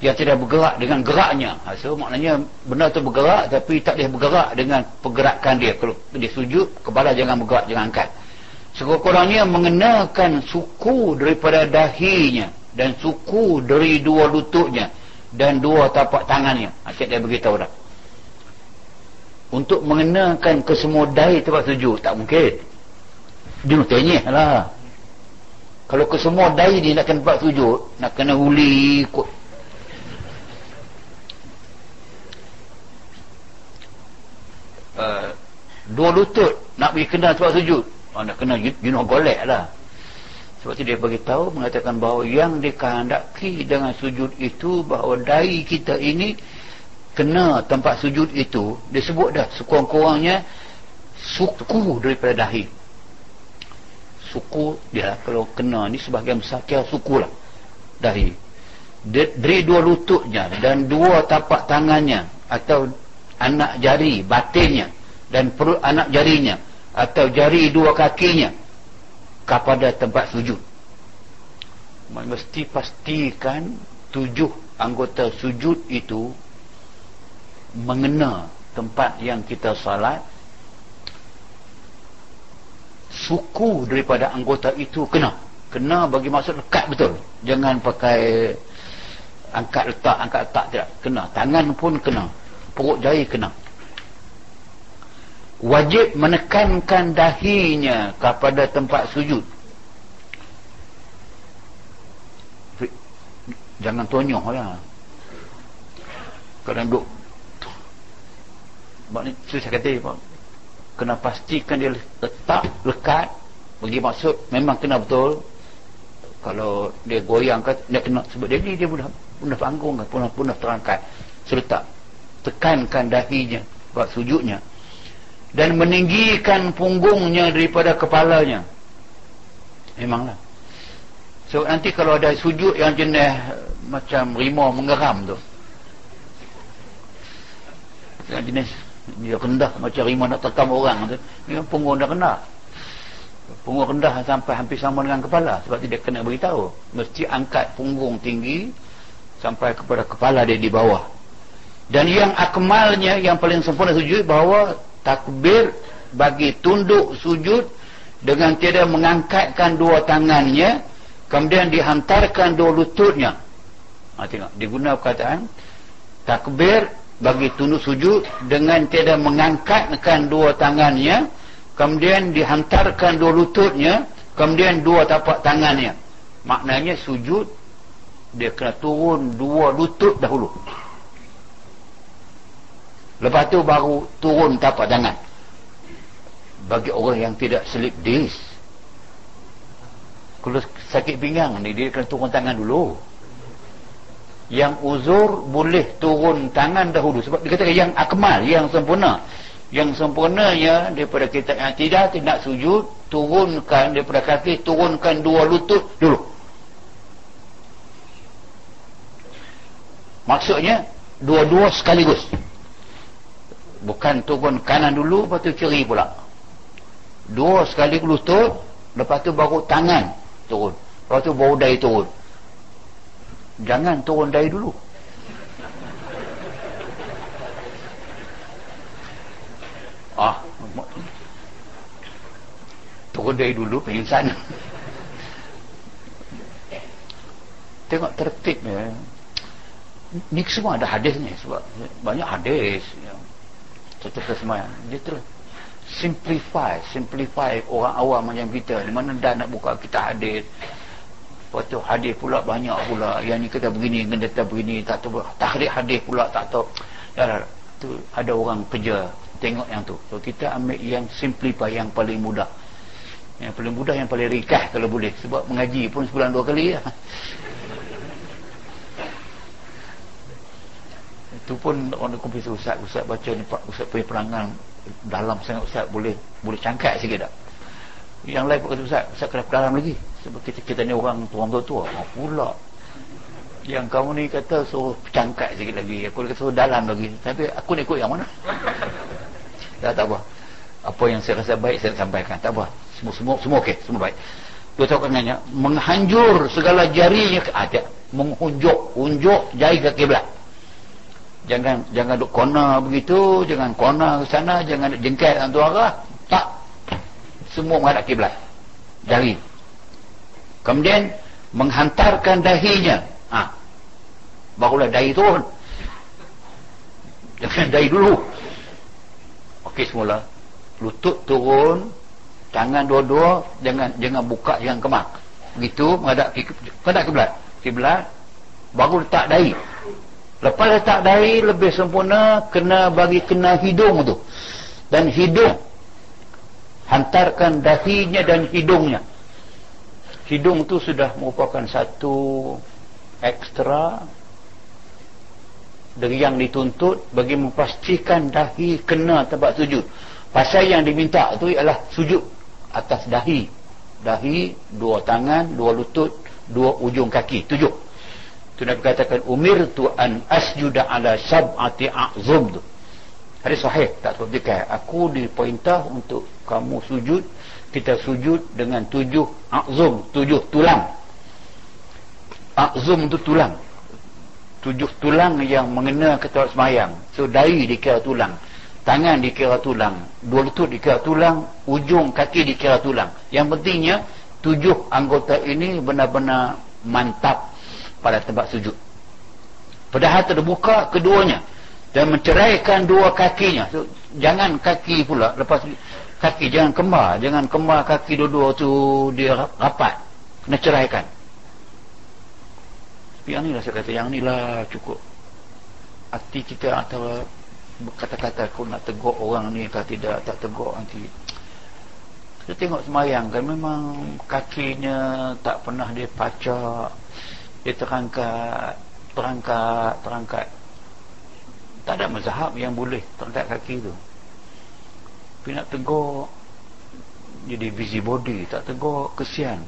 dia tidak bergerak dengan geraknya. Ha, so maknanya benda tu bergerak tapi tak boleh bergerak dengan pergerakan dia. Kalau dia sujud kepala jangan bergerak jangan angkat. Sekurang-kurangnya mengenakan suku daripada dahinya dan suku dari dua lututnya dan dua tapak tangannya. Ha, cik dia beritahu dah. Untuk mengenakan kesemua dahi tempat sujud tak mungkin. Dia tanya lah. Kalau ke semua dai ni nak kena buat sujud nak kena huli uh, dua lutut nak pergi kena sebab sujud. Nak kena know golek lah. Sebab itu dia beritahu mengatakan bahawa yang dikehendaki dengan sujud itu bahawa dahi kita ini kena tempat sujud itu. Dia sebut dah sekurang-kurangnya suku daripada dahi. Suku dia kalau kena ni sebahagian kira suku lah dahi. Dari dua lututnya dan dua tapak tangannya atau anak jari batinnya dan perut anak jarinya atau jari dua kakinya kepada tempat sujud. Mesti pastikan tujuh anggota sujud itu mengena tempat yang kita salat. Suku daripada anggota itu kena. Kena bagi maksud lekat betul. Jangan pakai angkat letak angkat letak tidak. Kena. Tangan pun kena perut jari kena. Wajib menekankan dahinya kepada tempat sujud. Jangan tonyoh lah kadang duduk. Maknanya saya kata pak. Kena pastikan dia letak lekat. Bagi maksud memang kena betul. Kalau dia goyang kan dia kena sebab dia ni dia pun dah panggung kan pun dah terangkat. Serta tekankan dahinya buat sujudnya dan meninggikan punggungnya daripada kepalanya. Memanglah. So nanti kalau ada sujud yang jenis macam rimau mengeram tu yang jenis dia rendah macam rimau nak tekam orang tu ni punggung dah rendah. Punggung rendah sampai hampir sama dengan kepala sebab dia kena beritahu. Mesti angkat punggung tinggi sampai kepada kepala dia di bawah dan yang akmalnya yang paling sempurna sujud bahawa takbir bagi tunduk sujud dengan tidak mengangkatkan dua tangannya kemudian dihantarkan dua lututnya. Ha, tengok digunakan perkataan takbir bagi tunduk sujud dengan tidak mengangkatkan dua tangannya kemudian dihantarkan dua lututnya kemudian dua tapak tangannya. Maknanya sujud dia kena turun dua lutut dahulu lepas tu baru turun tapak tangan. Bagi orang yang tidak slip disc kalau sakit pinggang ni dia kena turun tangan dulu. Yang uzur boleh turun tangan dahulu. Sebab dia kata yang akmal yang sempurna. Yang sempurnanya daripada kita yang tidak tidak sujud turunkan daripada kaki turunkan dua lutut dulu. Maksudnya dua-dua sekaligus bukan turun kanan dulu lepas tu kiri pula. Dua sekali lutut lepas tu baru tangan turun. Lepas tu baru dahi turun. Jangan turun dahi dulu. Ah turun dahi dulu pingsan tengok tertib ya ni semua ada hadisnya sebab banyak hadis yang Contoh semayang Dia terus Simplify Simplify orang awam macam kita. Di mana dah nak buka kita hadis Lepas tu hadis pula banyak pula. Yang ni kata begini Yang kata begini. Tak tahu Tahrik hadis pula tak tahu. Ya, tu Ada orang kerja. Tengok yang tu. So kita ambil yang simplify Yang paling mudah. Yang paling mudah Yang paling ringkas kalau boleh. Sebab mengaji pun sebulan dua kali ya. Itu pun orang komputer ustaz. Ustaz baca ni ustaz punya perangan dalam sangat ustaz boleh boleh cangkat sikit tak? Yang lain kata ustaz ustaz kena dalam lagi. Sebab kita, kita ni orang tuan tua oh, pula. Yang kamu ni kata suruh cangkat sikit lagi. Aku kata suruh dalam lagi. Tapi aku ni ikut yang mana? [LAUGHS] Tak, tak apa. Apa yang saya rasa baik saya sampaikan. Tak apa. Semua semua semua okey semua baik. Dua tahu kenanya menghanjur segala jarinya ada. Menghunjuk hunjuk jari ke kiblat jangan jangan duk kona begitu jangan kona ke sana jangan jengkel antu arah. Tak. Semua menghadap kiblat. Jari kemudian menghantarkan dahinya. Ha. barulah dahi turun. Jangan dahi dulu. Okey semula. Lutut turun tangan dua-dua jangan jangan buka jangan kemak. Begitu menghadap kiblat. Kiblat baru letak dahi Lepas letak dahi lebih sempurna kena bagi kena hidung tu. Dan hidung hantarkan dahinya dan hidungnya. hidung tu sudah merupakan satu ekstra dari yang dituntut bagi memastikan dahi kena tempat sujud pasal yang diminta tu ialah sujud atas dahi dahi dua tangan dua lutut dua ujung kaki tujuh tu Nabi katakan umir tu an asjuda ala sab'ati a'zum tu hadis sahih tak sebutkan aku diperintah untuk kamu sujud kita sujud dengan tujuh akzum, tujuh tulang. Akzum itu tulang. Tujuh tulang yang mengena ke tempat semayang. So, dari dikira tulang. Tangan dikira tulang. Dua lutut dikira tulang. Ujung kaki dikira tulang. Yang pentingnya, tujuh anggota ini benar-benar mantap pada tempat sujud. Padahal terbuka keduanya. Dan menceraikan dua kakinya. So, jangan kaki pula lepas kaki jangan kembar jangan kembar kaki dua-dua tu dia rapat kena ceraikan yang ni lah saya kata yang ni lah cukup hati kita atau kata-kata aku nak tegur orang ni kalau tidak tak tegur nanti kita tengok semayang kan memang kakinya tak pernah dia pacak dia terangkat terangkat terangkat. Tak ada mazhab yang boleh terangkat kaki tu. Tapi nak tegur jadi busybody tak tegur kesian.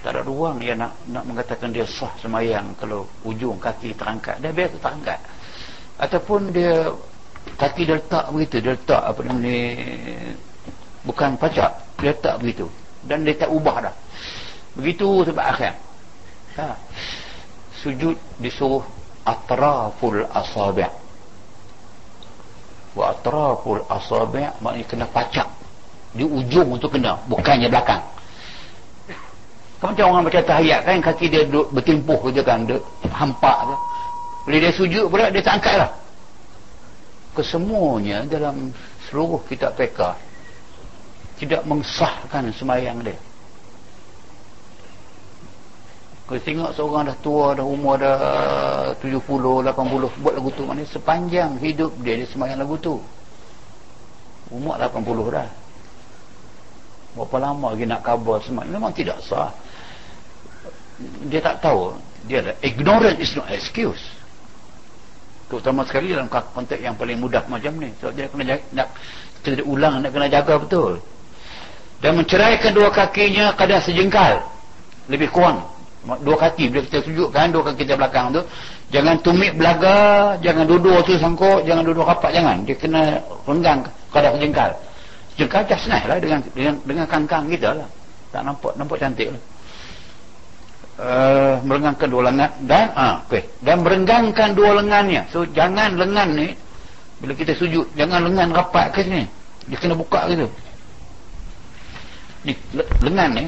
Tak ada ruang dia nak nak mengatakan dia sah semayang kalau ujung kaki terangkat. Dia biasa terangkat. Ataupun dia kaki dia letak begitu dia letak apa nama ni bukan pacak dia letak begitu. Dan dia tak ubah dah. Begitu sebab akhir ha. sujud disuruh atraful asabi' wa atraful asabi' maknanya kena pacak. Di ujung untuk kena bukannya belakang. Kan macam orang baca tahiyat kan kaki dia duduk bertimpuh je kan dia hampak tu. Bila dia sujud pula dia tak angkat lah. Kesemuanya dalam seluruh kitab peka tidak mengsahkan semayang dia kalau tengok seorang dah tua, dah umur dah 70, 80 buat lagu tu. Maksudnya sepanjang hidup dia, dia semayang lagu tu. Umur 80 dah. Berapa lama lagi nak kabar semayang. Memang tidak sah. Dia tak tahu. Dia ada. Ignorant is no excuse. Terutama sekali dalam konteks yang paling mudah macam ni. Sebab dia kena jaga, nak, kita ulang, nak kena jaga betul. Dan menceraikan dua kakinya kadang sejengkal. Lebih kurang dua kaki bila kita sujudkan dua kaki kita belakang tu jangan tumit belaga jangan duduk tu sangkut jangan duduk rapat jangan. Dia kena renggang kadar jengkal. Jengkal just nice lah dengan dengan, dengan kangkang kita lah. Tak nampak nampak cantik lah. Uh, merenggangkan dua lengan. Dan ah okay. dan merenggangkan dua lengannya. So jangan lengan ni bila kita sujud jangan lengan rapat ke sini. Dia kena buka gitu. Ni lengan ni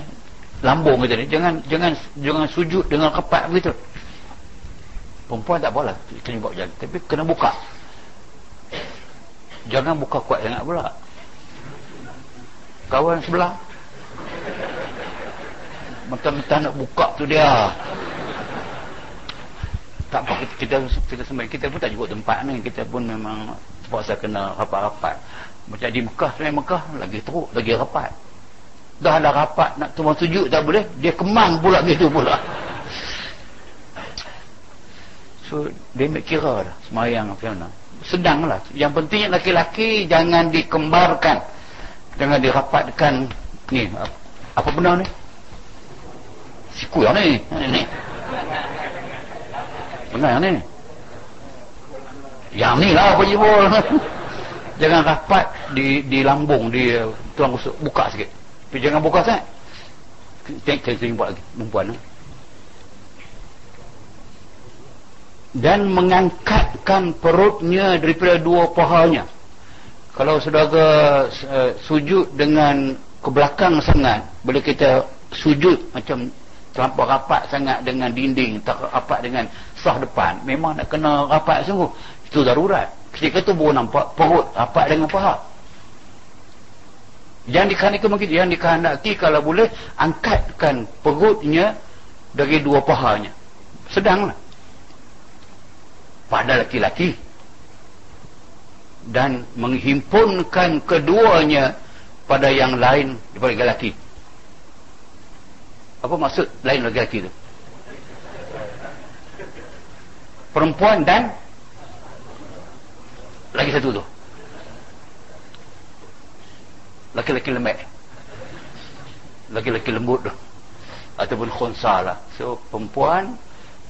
lambung kita ni. Jangan jangan jangan sujud dengan kepat begitu. Perempuan tak apalah kena buat jalan tapi kena buka. Jangan buka kuat sangat pula. Kawan sebelah. Mentah-mentah nak buka tu dia. Tak apa kita kita, kita sembah kita pun tak cukup tempat ni. Kita pun memang puasa kena rapat-rapat. Macam di Mekah sebenarnya Mekah lagi teruk lagi rapat dah ada rapat nak tumpang sujud tak boleh dia kemang pula gitu pula. So dia nak kira dah semayang apa mana sedang lah yang pentingnya laki-laki jangan dikembarkan. Jangan dirapatkan. Ni apa benda ni? Siku yang ni. Ni benar yang ni. Yang ni lah apa jibul [LAUGHS] jangan rapat di di lambung di tuang buka sikit tapi jangan buka sangat. Tengok saya buat lagi. Perempuan. Ha? Dan mengangkatkan perutnya daripada dua pahanya. Kalau saudara uh, sujud dengan ke belakang sangat. Bila kita sujud macam terlampau rapat sangat dengan dinding. Tak rapat dengan sah depan. Memang nak kena rapat sungguh. Itu darurat. Ketika itu baru nampak perut rapat dengan paha yang dikehendaki mungkin yang dikehendaki kalau boleh angkatkan perutnya dari dua pahanya. Sedanglah. Pada laki-laki dan menghimpunkan keduanya pada yang lain daripada lelaki. Apa maksud lain lelaki tu? Perempuan dan lagi satu tu laki-laki lembek. Laki-laki lembut tu. Ataupun khonsa lah. So perempuan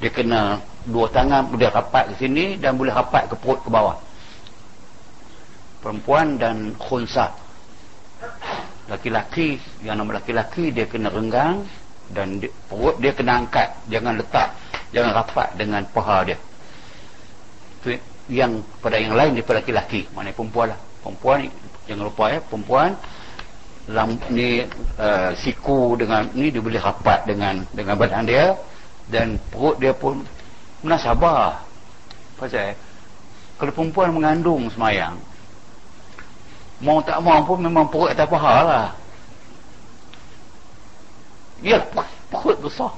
dia kena dua tangan boleh rapat ke sini dan boleh rapat ke perut ke bawah. Perempuan dan khonsa. Laki-laki yang nama laki-laki dia kena renggang dan dia, perut dia kena angkat. Jangan letak jangan rapat dengan paha dia. Tu yang pada yang lain daripada laki-laki mana perempuan lah. Perempuan jangan lupa ya perempuan lam, ni uh, siku dengan ni dia boleh rapat dengan dengan badan dia dan perut dia pun menasabah pasal kalau perempuan mengandung semayang mau tak mau pun memang perut atas paha lah. Ya perut besar.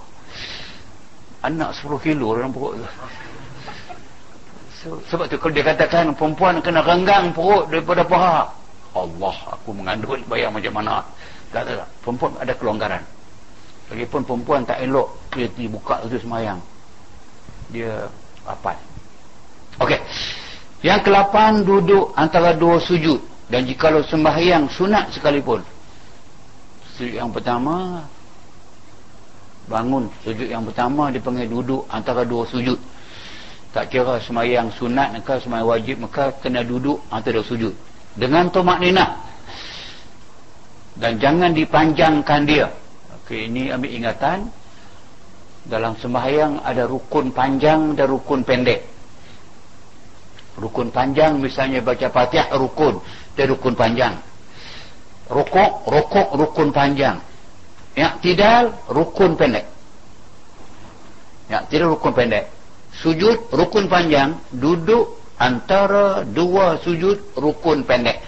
Anak 10 kilo dalam perut tu. So, sebab tu kalau dia katakan perempuan kena renggang perut daripada paha Allah aku mengandung bayang macam mana tak, tak, tak. perempuan ada kelonggaran Lagipun perempuan tak elok dia dibuka tu semayang. Dia apa? Okey. Yang kelapan duduk antara dua sujud dan jikalau sembahyang sunat sekalipun. Sujud yang pertama bangun sujud yang pertama dipanggil duduk antara dua sujud. Tak kira sembahyang sunat ke sembahyang wajib maka kena duduk antara dua sujud dengan tomak ninah dan jangan dipanjangkan dia Okey, ini ambil ingatan. Dalam sembahyang ada rukun panjang dan rukun pendek. Rukun panjang misalnya baca Fatihah rukun, dan rukun panjang. Rukuk, rukuk rukun panjang. Ya, tidak rukun pendek. Ya, tidak rukun pendek. Sujud rukun panjang, duduk antara dua sujud rukun pendek.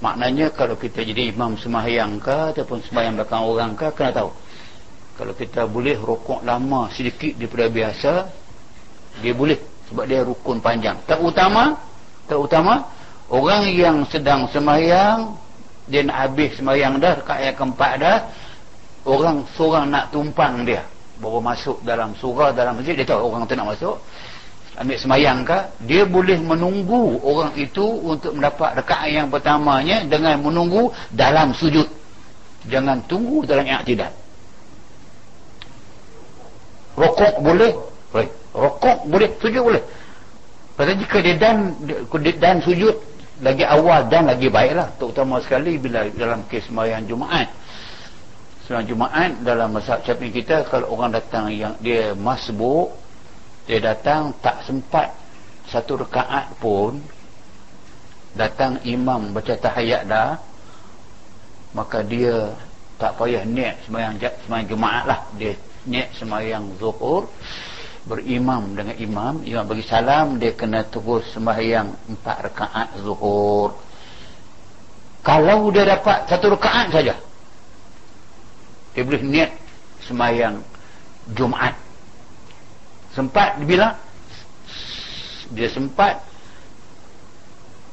Maknanya kalau kita jadi imam semahyang ke ataupun semahyang belakang orang ke kena tahu. Kalau kita boleh rokok lama sedikit daripada biasa dia boleh sebab dia rukun panjang. Terutama terutama orang yang sedang semahyang dia nak habis semahyang dah dekat ayat keempat dah orang seorang nak tumpang dia baru masuk dalam surah dalam masjid dia tahu orang tu nak masuk ambil semayang ke dia boleh menunggu orang itu untuk mendapat rekaat yang pertamanya dengan menunggu dalam sujud. Jangan tunggu dalam i'tidal. Rokok boleh. Boleh. Rokok boleh. Sujud boleh. Pasal jika dia dan dan sujud lagi awal dan lagi baiklah. Terutama sekali bila dalam kes semayang Jumaat. Semayang Jumaat dalam masa caping kita kalau orang datang yang dia masbuk dia datang tak sempat satu rekaat pun datang imam baca tahayat dah maka dia tak payah niat semayang, semayang jemaat lah. Dia niat semayang zuhur berimam dengan imam. Imam bagi salam dia kena terus semayang empat rekaat zuhur. Kalau dia dapat satu rekaat saja dia boleh niat semayang Jumaat sempat bila dia sempat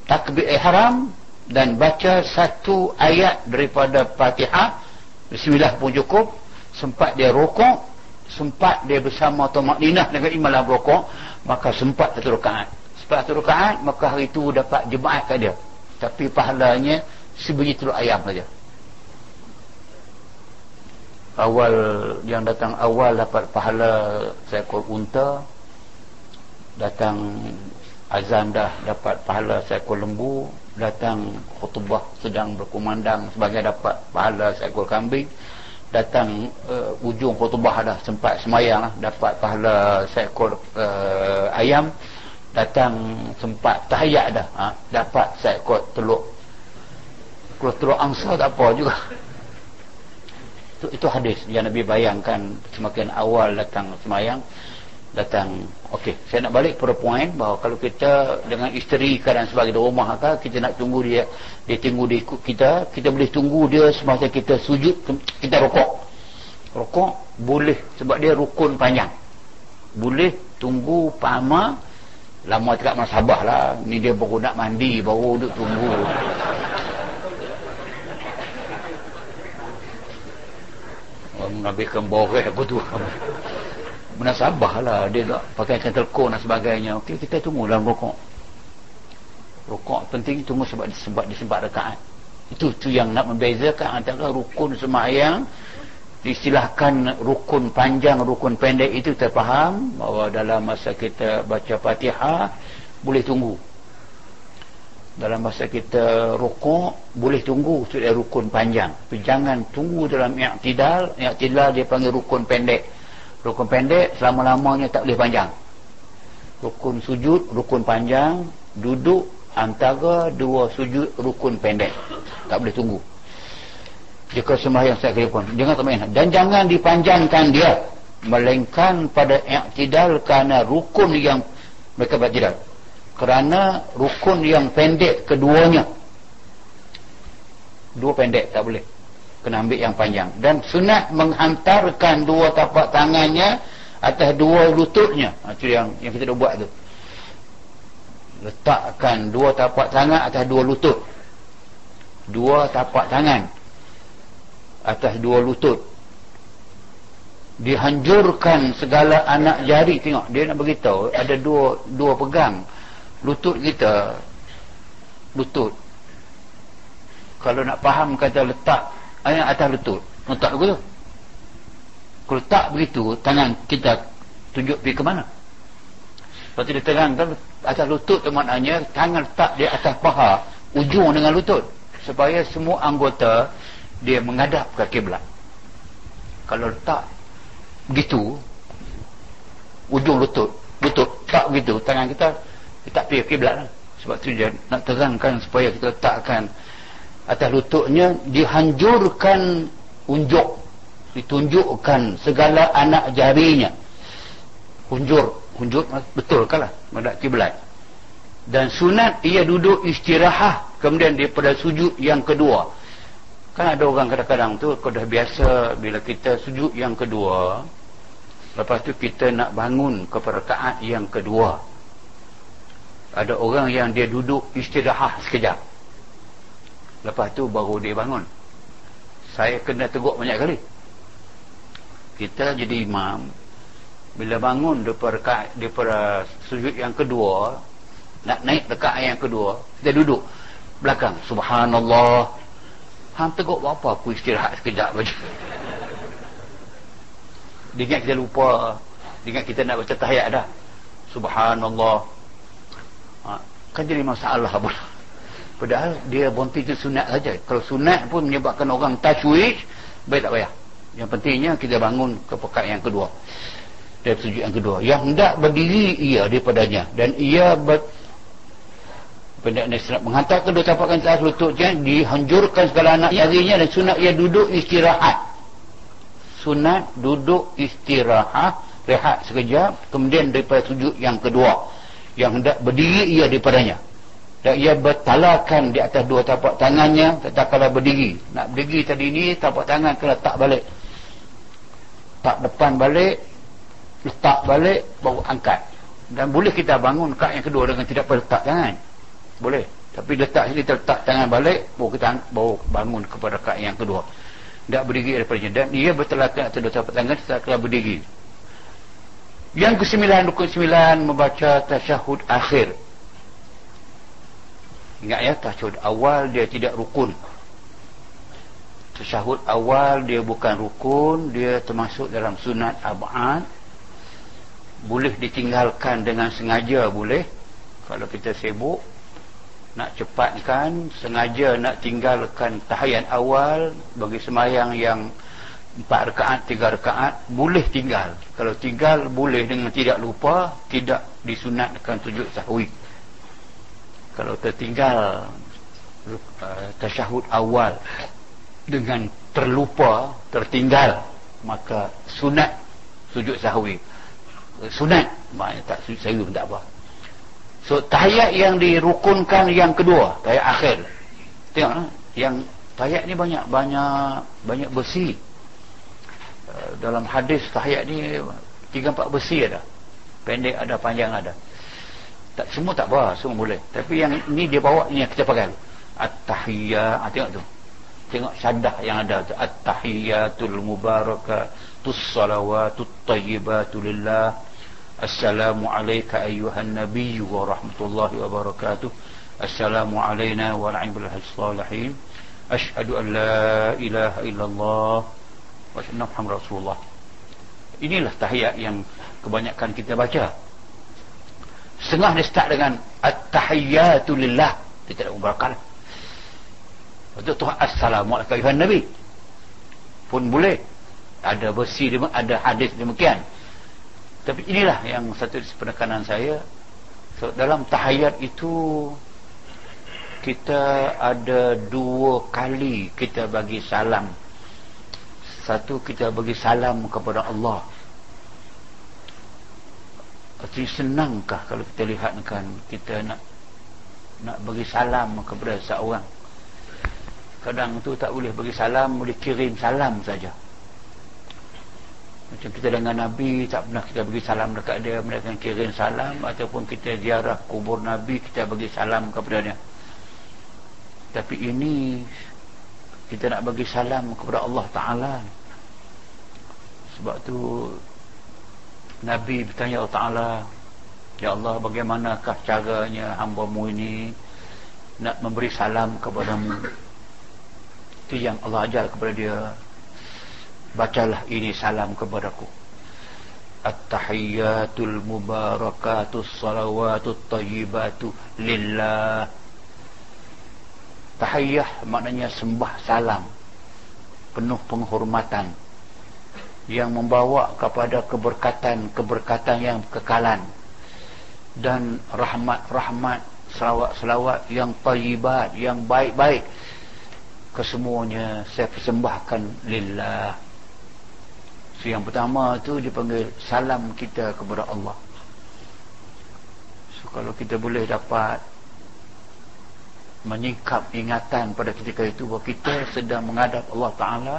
takbir ihram dan baca satu ayat daripada Fatihah. Bismillah pun cukup. Sempat dia rokok sempat dia bersama tomak ninah dengan imam dalam rokok maka sempat satu rakaat. Sempat satu rakaat maka hari itu dapat jemaat ke dia. Tapi pahalanya sebiji telur ayam saja awal yang datang awal dapat pahala seekor unta. Datang azan dah dapat pahala seekor lembu. Datang khutbah sedang berkumandang sebagai dapat pahala seekor kambing. Datang uh, ujung khutbah dah sempat semayang lah, dapat pahala seekor uh, ayam. Datang sempat tahayat dah ha, dapat seekor teluk. Kalau teluk angsa tak apa juga itu, itu hadis yang Nabi bayangkan semakin awal datang semayang datang. Okey saya nak balik pada poin bahawa kalau kita dengan isteri kadang sebagai di rumah ke kita nak tunggu dia dia tunggu dia ikut kita kita boleh tunggu dia semasa kita sujud kita rokok. Rokok boleh sebab dia rukun panjang. Boleh tunggu pama lama tak masabah lah ni dia baru nak mandi baru duduk tunggu menambilkan boreh apa tu. Menasabah lah. Dia tak pakai telefon dan sebagainya. Ok kita tunggu dalam rokok. Rokok penting tunggu sebab sebab disempat rekaat. Itu tu yang nak membezakan antara rukun semayang. Istilahkan rukun panjang rukun pendek. Itu terfaham bahawa dalam masa kita baca fatihah boleh tunggu dalam masa kita rukuk boleh tunggu sudah rukun panjang. Tapi jangan tunggu dalam i'tidal i'tidal dia panggil rukun pendek. Rukun pendek selama-lamanya tak boleh panjang. Rukun sujud rukun panjang duduk antara dua sujud rukun pendek. Tak boleh tunggu. Jika sembahyang saya kira pun jangan tak main. Dan jangan dipanjangkan dia. Melainkan pada i'tidal kerana rukun yang mereka tidak kerana rukun yang pendek keduanya. Dua pendek tak boleh. Kena ambil yang panjang. Dan sunat menghantarkan dua tapak tangannya atas dua lututnya. Ha, itu yang yang kita dah buat tu. Letakkan dua tapak tangan atas dua lutut. Dua tapak tangan atas dua lutut. Dihancurkan segala anak jari. Tengok dia nak beritahu ada dua dua pegang lutut kita. Lutut. Kalau nak faham kata letak ayat atas lutut. Letak begitu kalau letak begitu tangan kita tunjuk pergi ke mana? Lepas dia terangkan atas lutut tu maknanya tangan letak di atas paha ujung dengan lutut. Supaya semua anggota dia menghadap ke kiblat kalau letak begitu ujung lutut lutut tak begitu tangan kita tak pergi kiblat lah. sebab tu dia nak terangkan supaya kita letakkan atas lututnya dihancurkan unjuk. Ditunjukkan segala anak jarinya. Unjur. Unjur betul kan lah? Mendak kiblat. Dan sunat ia duduk istirahat kemudian daripada sujud yang kedua. Kan ada orang kadang-kadang tu kalau dah biasa bila kita sujud yang kedua lepas tu kita nak bangun ke perkaat yang kedua ada orang yang dia duduk istirahat sekejap. Lepas tu baru dia bangun. Saya kena tegur banyak kali. Kita jadi imam bila bangun daripada, daripada sujud yang kedua nak naik dekat yang kedua kita duduk belakang. Subhanallah. Hang tegur apa aku istirahat sekejap saja. Dia ingat kita lupa. Dia ingat kita nak baca tahiyat dah. Subhanallah kan jadi masalah pun. Padahal dia berhenti tu sunat saja. Kalau sunat pun menyebabkan orang tashwish baik tak payah. Yang pentingnya kita bangun ke pekat yang kedua. Dari sujud yang kedua. Yang hendak berdiri ia daripadanya. Dan ia ber, pendek sunat menghantar kedua tapakan atas lututnya dihancurkan segala anak jarinya dan sunat ia duduk istirahat. Sunat duduk istirahat rehat sekejap. Kemudian daripada sujud yang kedua yang hendak berdiri ia daripadanya. Dan ia bertalakan di atas dua tapak tangannya tak kala berdiri. Nak berdiri tadi ni tapak tangan kena tak balik. Tak depan balik letak balik baru angkat. Dan boleh kita bangun kat yang kedua dengan tidak letak tangan. Boleh. Tapi letak sini letak tangan balik baru kita baru bangun kepada kat yang kedua. Tak berdiri daripadanya. Dan ia bertalakan atas dua tapak tangan tak kala berdiri yang kesembilan, rukun sembilan membaca tasyahud akhir. Ingat ya, tasyahud awal dia tidak rukun. Tasyahud awal dia bukan rukun, dia termasuk dalam sunat ab'ad. Boleh ditinggalkan dengan sengaja, boleh. Kalau kita sibuk, nak cepatkan, sengaja nak tinggalkan tahayan awal bagi semayang yang empat rekaat, tiga rekaat boleh tinggal. Kalau tinggal boleh dengan tidak lupa tidak disunatkan tujuh sahwi. Kalau tertinggal tasyahud awal dengan terlupa tertinggal maka sunat sujud sahwi. Sunat maknanya tak sujud sahwi pun tak apa. So tahiyat yang dirukunkan yang kedua tahiyat akhir. Tengok yang tahiyat ni banyak banyak banyak bersih dalam hadis tahiyat ni tiga empat besi ada. Pendek ada panjang ada. Tak semua tak apa semua boleh. Tapi yang ni dia bawa ni yang kita pakai. At-tahiyat ah, tengok tu. Tengok syadah yang ada at-tahiyatul mubarakatus salawatut tayyibatu lillah. Assalamu alayka ayyuhan nabiyyu wa rahmatullahi wa barakatuh. Assalamu alayna wa ala salihin ashhadu an la ilaha illallah wa ashhadu anna rasulullah. Inilah tahiyat yang kebanyakan kita baca. Setengah dia start dengan at-tahiyatu lillah. Dia tak ada mubarakah Lepas tu Assalamualaikum Yuhan Nabi. Pun boleh. Ada versi ada hadis demikian. Tapi inilah yang satu penekanan saya. So, dalam tahayat itu kita ada dua kali kita bagi salam satu kita bagi salam kepada Allah. Arti senangkah kalau kita lihatkan kita nak nak bagi salam kepada seorang? Kadang tu tak boleh bagi salam boleh kirim salam saja. Macam kita dengan Nabi tak pernah kita bagi salam dekat dia. Mereka kirim salam ataupun kita ziarah kubur Nabi kita bagi salam kepada dia. Tapi ini kita nak bagi salam kepada Allah Ta'ala sebab tu Nabi bertanya Allah Ta'ala Ya Allah bagaimanakah caranya hamba-Mu ini nak memberi salam kepadamu? Itu yang Allah ajar kepada dia bacalah ini salam kepadaku. At-tahiyyatul mubarakatus salawatut tayyibatu lillah. Tahiyyah maknanya sembah salam penuh penghormatan yang membawa kepada keberkatan-keberkatan yang kekalan. Dan rahmat-rahmat selawat-selawat yang tayyibat yang baik-baik. Kesemuanya saya persembahkan lillah. So, yang pertama tu dipanggil salam kita kepada Allah. So, kalau kita boleh dapat menyingkap ingatan pada ketika itu bahawa kita sedang menghadap Allah Ta'ala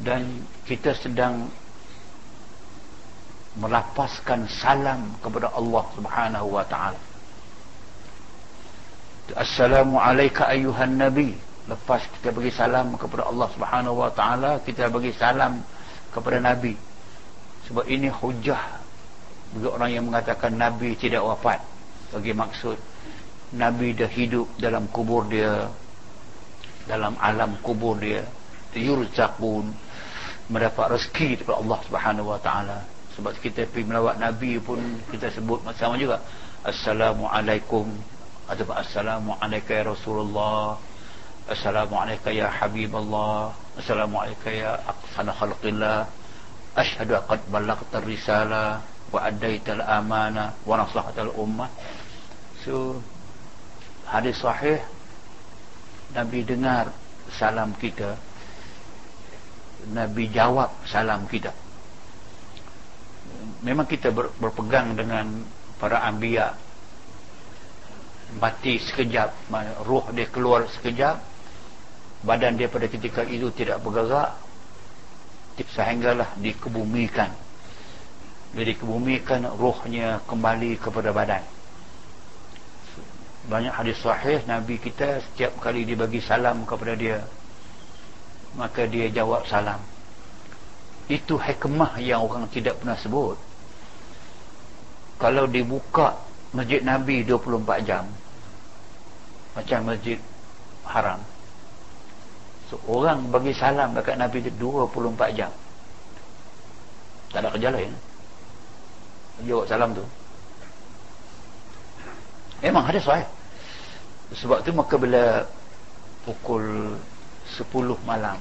dan kita sedang melapaskan salam kepada Allah Subhanahu Wa Ta'ala. Assalamualaikum ayuhan Nabi. Lepas kita bagi salam kepada Allah Subhanahu wa taala kita bagi salam kepada nabi. Sebab ini hujah bagi orang yang mengatakan nabi tidak wafat. Bagi maksud nabi dah hidup dalam kubur dia dalam alam kubur dia yurzaqun mendapat rezeki daripada Allah Subhanahu wa taala. Sebab kita pergi melawat nabi pun kita sebut sama juga. Assalamualaikum. Atau assalamualaikum ya rasulullah. Assalamualaikum ya Habib Allah Assalamualaikum ya Aqsana khalqillah. Ashadu aqad balagta risalah Wa adaital amanah Wa naslahatal ummah So Hadis sahih Nabi dengar salam kita Nabi jawab salam kita. Memang kita ber, berpegang dengan para ambiya mati sekejap roh dia keluar sekejap badan dia pada ketika itu tidak bergerak sehinggalah dikebumikan. Bila dikebumikan rohnya kembali kepada badan. Banyak hadis sahih Nabi kita setiap kali dibagi salam kepada dia maka dia jawab salam itu hikmah yang orang tidak pernah sebut kalau dibuka masjid Nabi 24 jam macam masjid haram So, orang bagi salam dekat Nabi itu 24 jam. Tak ada kerja lain. Jawab salam tu. Memang ada sahih. Sebab tu maka bila pukul 10 malam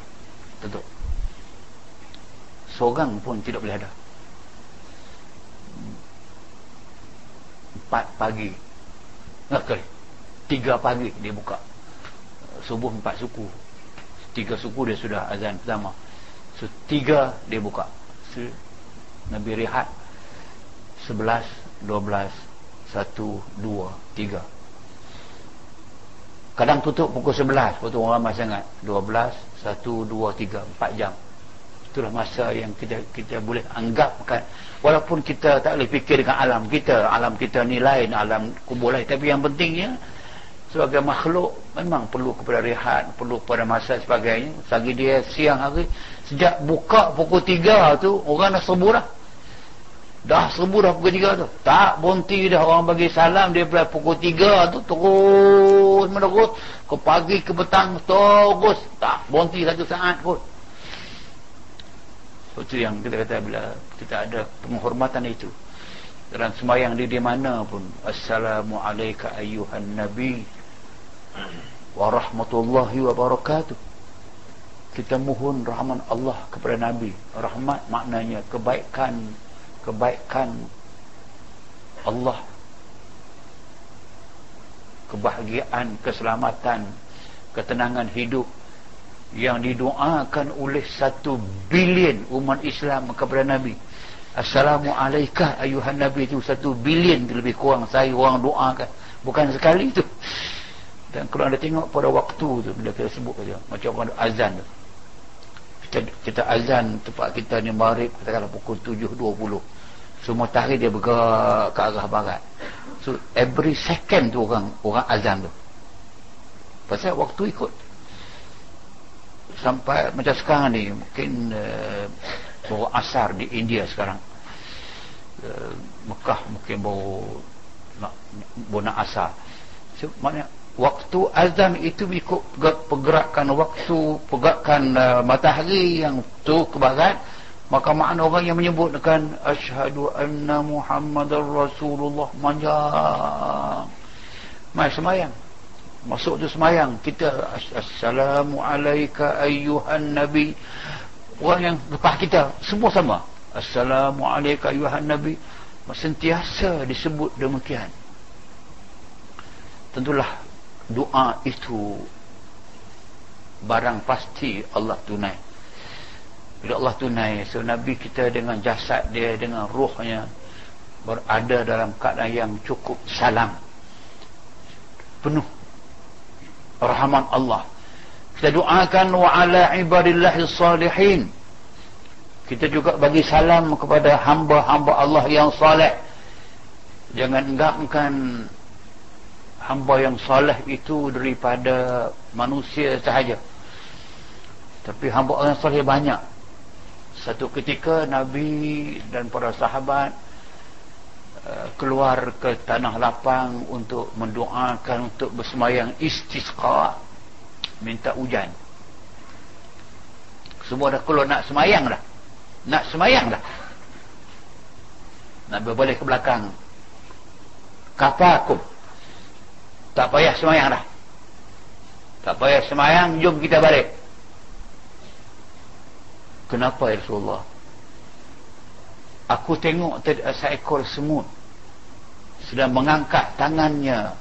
tutup. Seorang pun tidak boleh ada. 4 pagi. Kali. 3 pagi dia buka. Subuh 4 suku tiga suku dia sudah azan pertama so tiga dia buka so, Nabi rehat sebelas dua belas satu dua tiga kadang tutup pukul sebelas waktu orang ramai sangat. Dua belas satu dua tiga empat jam. Itulah masa yang kita kita boleh anggapkan. Walaupun kita tak boleh fikir dengan alam kita alam kita ni lain alam kubur lain. Tapi yang pentingnya sebagai makhluk memang perlu kepada rehat perlu pada masa sebagainya. Sagi dia siang hari sejak buka pukul 3 tu orang dah serbu dah dah serbu dah pukul 3 tu. Tak berhenti dah. Orang bagi salam dia pada pukul 3 tu terus menerus. Ke pagi ke petang terus. Tak berhenti satu saat pun. Itu yang kita kata bila kita ada penghormatan itu dalam semayang di mana pun Assalamualaikum ayuhan Nabi warahmatullahi wabarakatuh kita mohon rahmat Allah kepada Nabi. Rahmat maknanya kebaikan kebaikan Allah. Kebahagiaan keselamatan ketenangan hidup yang didoakan oleh satu bilion umat Islam kepada Nabi. Assalamualaikum ayuhan Nabi itu satu bilion lebih kurang saya orang doakan. Bukan sekali itu dan kalau anda tengok pada waktu tu bila kita sebut saja macam orang azan tu kita, kita azan tempat kita ni marib katakanlah pukul 7.20 semua tarik dia bergerak ke arah barat. So every second tu orang orang azan tu. Pasal waktu ikut. Sampai macam sekarang ni mungkin uh, baru asar di India sekarang. Uh, Mekah mungkin baru nak, baru nak asar. So, maknanya waktu azan itu ikut pergerakan waktu pergerakan uh, matahari yang tu ke barat maka makna orang yang menyebutkan asyhadu anna muhammadar rasulullah. Manjang mai semayang. Masuk tu semayang. Kita assalamu alayka ayyuhan nabi. Orang yang lepas kita semua sama. Assalamu alayka ayyuhan nabi. Sentiasa disebut demikian. Tentulah doa itu barang pasti Allah tunai. Bila Allah tunai so Nabi kita dengan jasad dia dengan rohnya berada dalam keadaan yang cukup salam. Penuh rahmat Allah. Kita doakan wa ala ibadillahi salihin. Kita juga bagi salam kepada hamba-hamba Allah yang salih jangan enggakkan hamba yang salih itu daripada manusia sahaja. Tapi hamba orang salih banyak. Satu ketika Nabi dan para sahabat uh, keluar ke tanah lapang untuk mendoakan untuk bersemayang istisqa minta hujan. Semua dah keluar nak semayang dah. Nak semayang dah. Nabi balik ke belakang. Kapakum tak payah semayang dah. Tak payah semayang jom kita balik. Kenapa ya Rasulullah? Aku tengok tadi seekor semut sedang mengangkat tangannya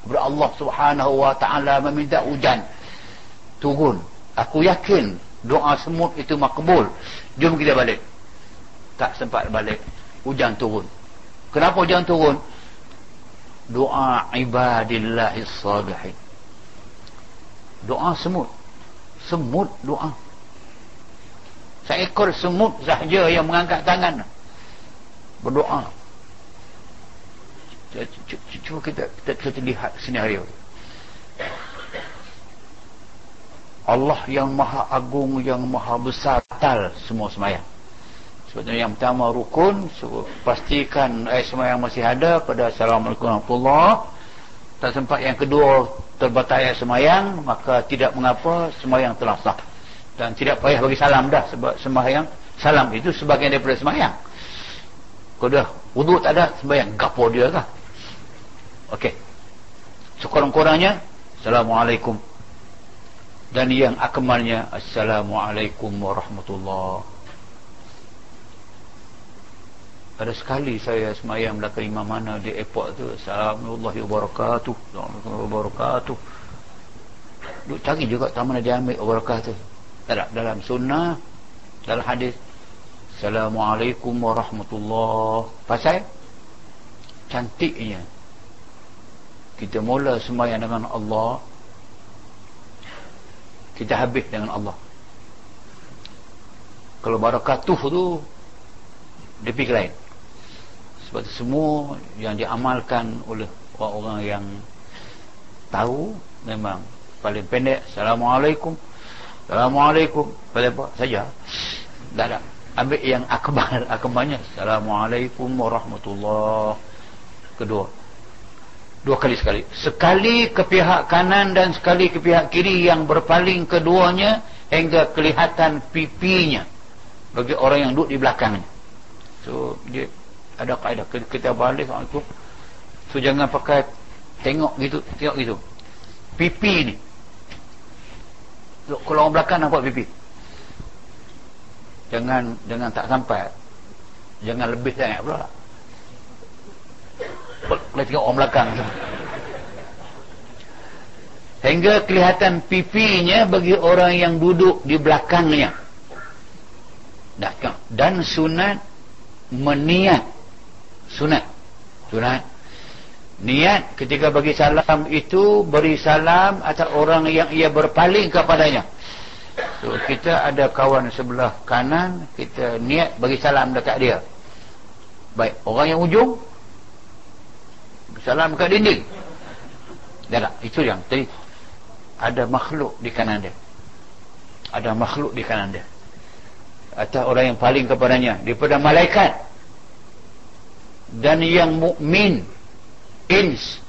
kepada Allah subhanahu wa ta'ala meminta hujan. Turun. Aku yakin doa semut itu makbul. Jom kita balik. Tak sempat balik. Hujan turun. Kenapa hujan turun doa ibadillahis salihin doa semut. Semut doa. Seekor semut sahaja yang mengangkat tangan. Berdoa. Cuba kita kita, kita lihat senario. Allah yang maha agung yang maha besar tal semua semayang Sebetulnya yang pertama rukun Pastikan ayat semua yang masih ada Pada Assalamualaikum warahmatullahi Tak sempat yang kedua Terbatas ayat semayang Maka tidak mengapa semayang telah sah. Dan tidak payah bagi salam dah Sebab semayang Salam itu sebagian daripada semayang. Kalau dah wuduk tak ada Semayang gapo dia kah? Okey Sekurang-kurangnya Assalamualaikum. Dan yang akmalnya Assalamualaikum warahmatullahi ada sekali saya semayang belakang imam mana di airport tu. Assalamualaikum Assalamualaikum wabarakatuh. Duk cari juga tak mana dia ambil wabarakatuh. Tak ada. Dalam sunnah dalam hadis Assalamualaikum warahmatullahi. Pasal? Cantiknya. Kita mula semayang dengan Allah. Kita habis dengan Allah. Kalau barakatuh tu dia pergi lain sebab semua yang diamalkan oleh orang-orang yang tahu memang paling pendek Assalamualaikum. Assalamualaikum. Pada apa saja. Tak ada. Ambil yang akbar [LAUGHS] akbarnya Assalamualaikum warahmatullahi kedua. Dua kali sekali. Sekali ke pihak kanan dan sekali ke pihak kiri yang berpaling keduanya hingga kelihatan pipinya bagi orang yang duduk di belakangnya. So dia ada kaedah. Kita balik itu so jangan pakai tengok gitu tengok gitu. Pipi ni. Kalau orang belakang nampak pipi. Jangan jangan tak sampai. Jangan lebih sangat pula. Boleh tengok orang belakang tu. Hingga kelihatan pipinya bagi orang yang duduk di belakangnya. Dan sunat meniat. Sunat. Sunat. Niat ketika bagi salam itu beri salam atas orang yang ia berpaling kepadanya. So, kita ada kawan sebelah kanan, kita niat bagi salam dekat dia. Baik, orang yang ujung salam ke dinding dah tak itu yang tadi ada makhluk di kanan dia ada makhluk di kanan dia atau orang yang paling kepadanya daripada malaikat dan yang mukmin ins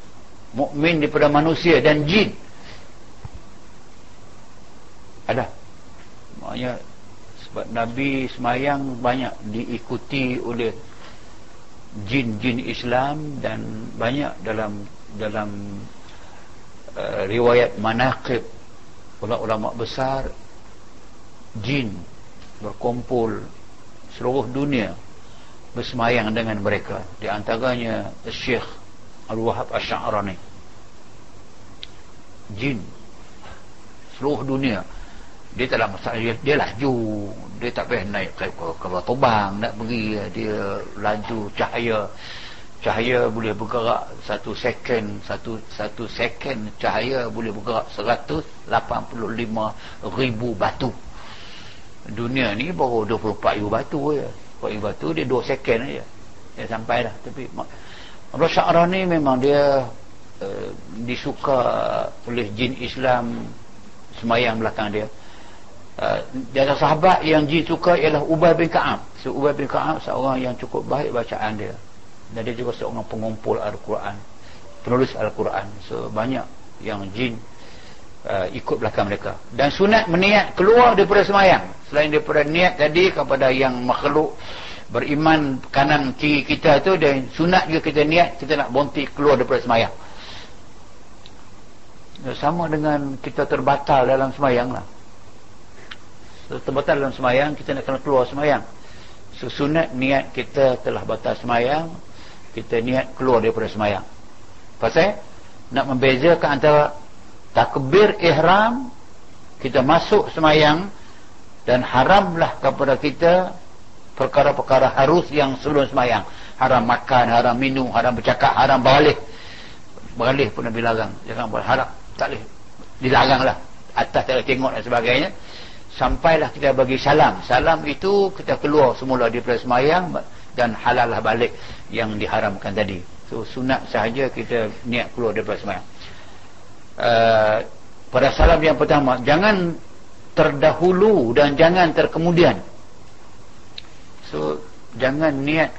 mukmin daripada manusia dan jin. Ada? Maknanya sebab Nabi semayang banyak diikuti oleh jin-jin Islam dan banyak dalam dalam uh, riwayat manaqib. Ulama-ulama besar jin berkumpul seluruh dunia bersemayang dengan mereka. Di antaranya Syekh Al-Wahab Asy'arani jin. Seluruh dunia. Dia tak ada masalah dia, laju. Dia tak payah naik ke kapal terbang nak pergi. Dia laju cahaya. Cahaya boleh bergerak satu second satu satu second cahaya boleh bergerak 185 ribu batu. Dunia ni baru 24 ribu batu je 4 ribu batu dia 2 second aja. Dia sampai dah. Tapi Abdul Syarah ni memang dia uh, disuka oleh jin Islam semayang belakang dia. Uh, dia sahabat yang jin suka ialah Ubay bin Ka'ab. So Ubay bin Ka'ab seorang yang cukup baik bacaan dia. Dan dia juga seorang pengumpul Al-Quran penulis Al-Quran. So banyak yang jin uh, ikut belakang mereka. Dan sunat meniat keluar daripada semayang. Selain daripada niat tadi kepada yang makhluk beriman kanan kiri kita tu dan sunat juga kita niat kita nak bonti keluar daripada semayang. Sama dengan kita terbatal dalam semayang lah. Terbatal dalam semayang kita nak kena keluar semayang. Sesunat niat kita telah batal semayang kita niat keluar daripada semayang. Pasal nak membezakan antara takbir ihram kita masuk semayang dan haramlah kepada kita perkara-perkara harus yang sebelum semayang. Haram makan, haram minum, haram bercakap, haram balik. Balik pun Nabi larang. Jangan berharap tak boleh. Dilarang lah. Atas tak tengok dan sebagainya. Sampailah kita bagi salam. Salam itu kita keluar semula di semayang dan halallah balik yang diharamkan tadi. So sunat sahaja kita niat keluar dari semayang uh, pada salam yang pertama jangan terdahulu dan jangan terkemudian. So jangan niat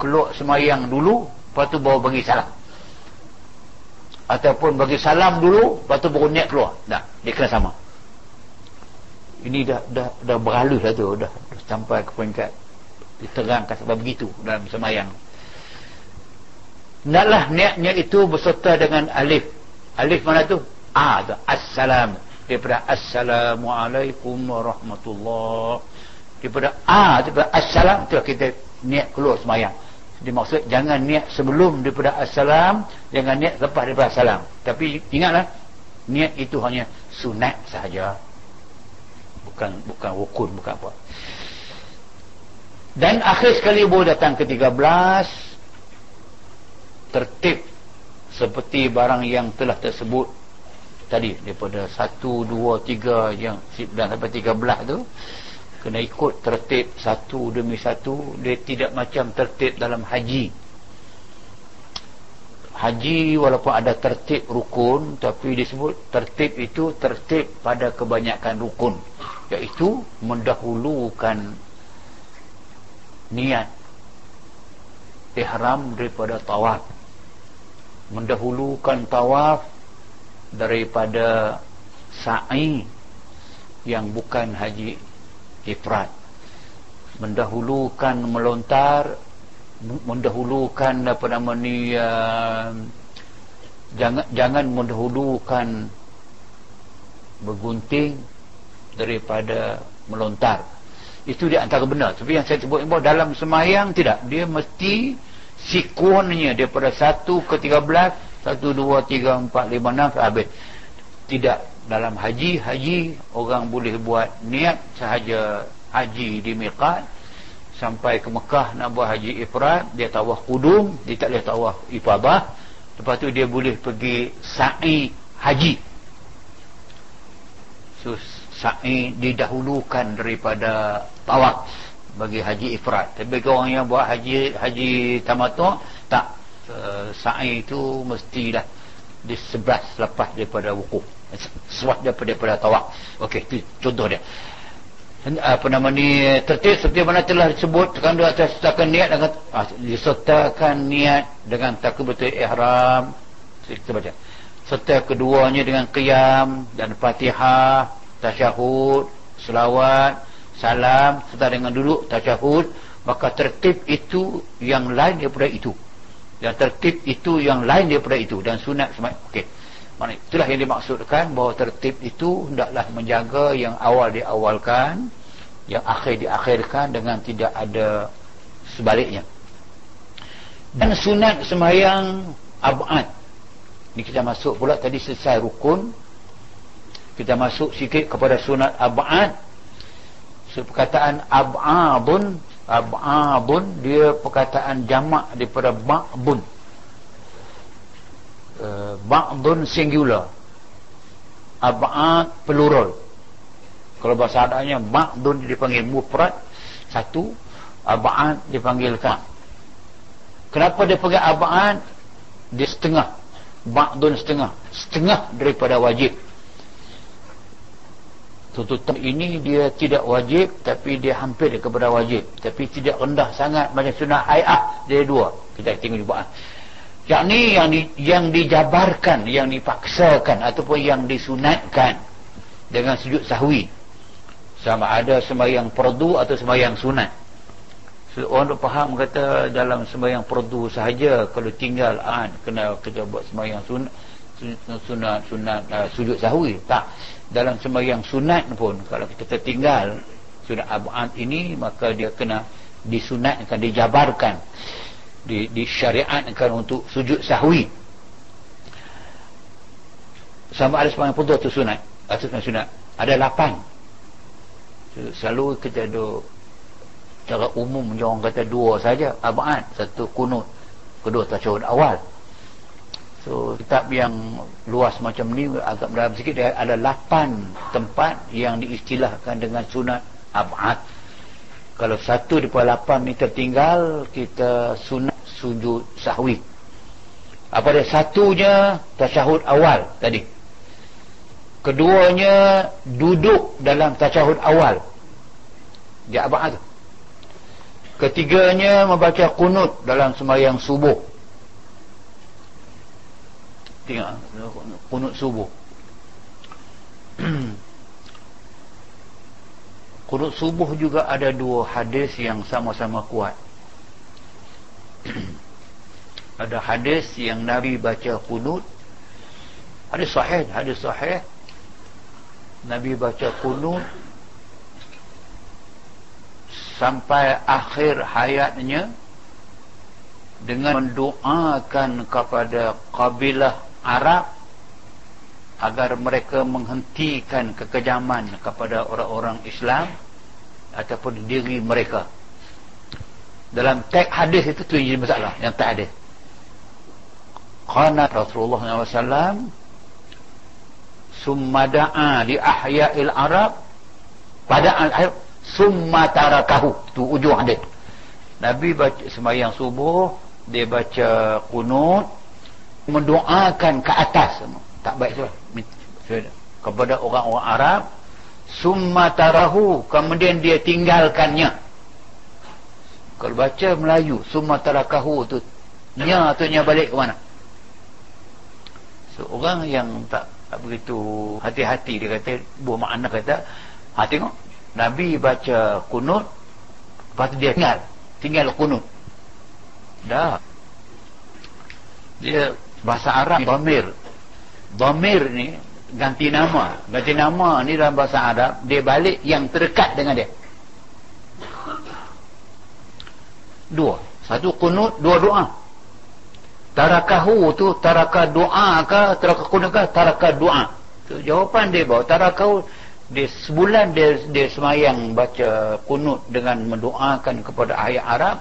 keluar semayang dulu lepas tu baru bagi salam. Ataupun bagi salam dulu lepas tu baru niat keluar. Tak, dia kena sama. Ini dah dah dah berhalus dah tu dah, dah sampai ke peringkat diterangkan sebab begitu dalam semayang. Naklah niatnya itu berserta dengan alif alif mana tu? A tu assalam. Daripada assalamualaikum warahmatullah. Daripada a daripada assalam tu kita niat keluar semayang. Dimaksud jangan niat sebelum daripada assalam jangan niat lepas daripada assalam. Tapi ingatlah niat itu hanya sunat sahaja. Bukan bukan rukun bukan apa. Dan akhir sekali boleh datang ke 13 tertib seperti barang yang telah tersebut tadi daripada 1 2 3 yang dan sampai 13 tu kena ikut tertib satu demi satu. Dia tidak macam tertib dalam haji. Haji walaupun ada tertib rukun tapi disebut tertib itu tertib pada kebanyakan rukun iaitu mendahulukan niat ihram daripada tawaf mendahulukan tawaf daripada sa'i yang bukan haji ifrat. Mendahulukan melontar mendahulukan apa nama ni uh, jangan jangan mendahulukan bergunting daripada melontar. Itu dia antara benar. Tapi yang saya sebut dalam semayang tidak. Dia mesti sekuannya daripada 1 ke 13 1, 2, 3, 4, 5, 6 habis. Tidak dalam haji haji orang boleh buat niat sahaja haji di miqat sampai ke Mekah nak buat haji ifrat dia tawaf kudum dia tak boleh tawaf ifabah. Lepas tu dia boleh pergi sa'i haji. So sa'i didahulukan daripada tawaf bagi haji ifrat. Tapi orang yang buat haji haji tamatu tak. Uh, sa'i itu mestilah di sebelah lepas daripada wukuf swat daripada, daripada tawaf. Ok itu contoh dia. Apa nama ni tertib seperti mana telah disebut kan dia atas sertakan niat dengan ah, disertakan niat dengan takbiratul ihram. Kita baca. Serta keduanya dengan qiyam dan fatihah tasyahud selawat salam serta dengan duduk tasyahud maka tertib itu yang lain daripada itu. Yang tertib itu yang lain daripada itu. Dan sunat semai okey. Itulah yang dimaksudkan bahawa tertib itu hendaklah menjaga yang awal diawalkan yang akhir diakhirkan dengan tidak ada sebaliknya. Dan sunat semayang abad. Ni kita masuk pula tadi selesai rukun. Kita masuk sikit kepada sunat abad so, perkataan ab'abun ab'abun dia perkataan jamak daripada ba'bun Eh, ba'dun singular. Ab'ad plural. Kalau bahasa adanya ba'dun dipanggil mufrad satu. Ab'ad dipanggil ka. Kenapa dia panggil ab'ad? Dia setengah. Ba'dun setengah. Setengah daripada wajib tuntutan ini dia tidak wajib tapi dia hampir kepada wajib. Tapi tidak rendah sangat macam sunnah ayah dia dua. Kita tengok juga. Yakni yang di, yang dijabarkan yang dipaksakan ataupun yang disunatkan dengan sujud sahwi. Sama ada sembahyang fardu atau sembahyang sunat. Orang tu faham kata dalam sembahyang fardu sahaja kalau tinggal an kena kita buat sembahyang sunat sunat sunat uh, sujud sahwi. Tak. Dalam sembahyang sunat pun kalau kita tertinggal sunat abad ini maka dia kena disunatkan dijabarkan di, disyariatkan untuk sujud sahwi. Sama ada sembahyang fardu atau sunat. Atau sunat. Ada lapan. Selalu kita ada cara umum orang kata dua saja. Abad satu kunut. Kedua tasyahud awal so kitab yang luas macam ni agak dalam sikit dia ada lapan tempat yang diistilahkan dengan sunat abad. Kalau satu daripada lapan ni tertinggal kita sunat sujud sahwi. Apa dia? Satunya tasyahud awal tadi. Keduanya duduk dalam tasyahud awal. Dia abad. Ketiganya membaca kunut dalam sembahyang subuh tengok. Kunut subuh. [CLEARS THROAT] Kunut subuh juga ada dua hadis yang sama-sama kuat. [CLEARS THROAT] Ada hadis yang Nabi baca kunut. Hadis sahih hadis sahih. Nabi baca kunut sampai akhir hayatnya dengan mendoakan kepada kabilah Arab agar mereka menghentikan kekejaman kepada orang-orang Islam ataupun diri mereka. Dalam teks hadis itu tu jadi masalah yang tak ada. Qana Rasulullah SAW summa da'a li ahya'il Arab. Pada akhir summa tarakahu. Tu ujung hadis. Nabi baca sembahyang subuh dia baca kunut mendoakan ke atas tak baik tu kepada orang-orang Arab summa tarahu kemudian dia tinggalkannya. Kalau baca Melayu summa tarakahu tu nya tu nya balik ke mana? So orang yang tak, tak begitu hati-hati dia kata buah makna kata ha tengok Nabi baca kunut lepas tu dia tinggal tinggal kunut. Dah. Dia bahasa Arab dhamir dhamir ni ganti nama. Ganti nama ni dalam bahasa Arab dia balik yang terdekat dengan dia. Dua. Satu kunut. Dua doa. Tarakahu tu taraka doa ke taraka kunut ke taraka doa. Tu jawapan dia bawa. Tarakahu dia sebulan dia dia semayang baca kunut dengan mendoakan kepada ayat Arab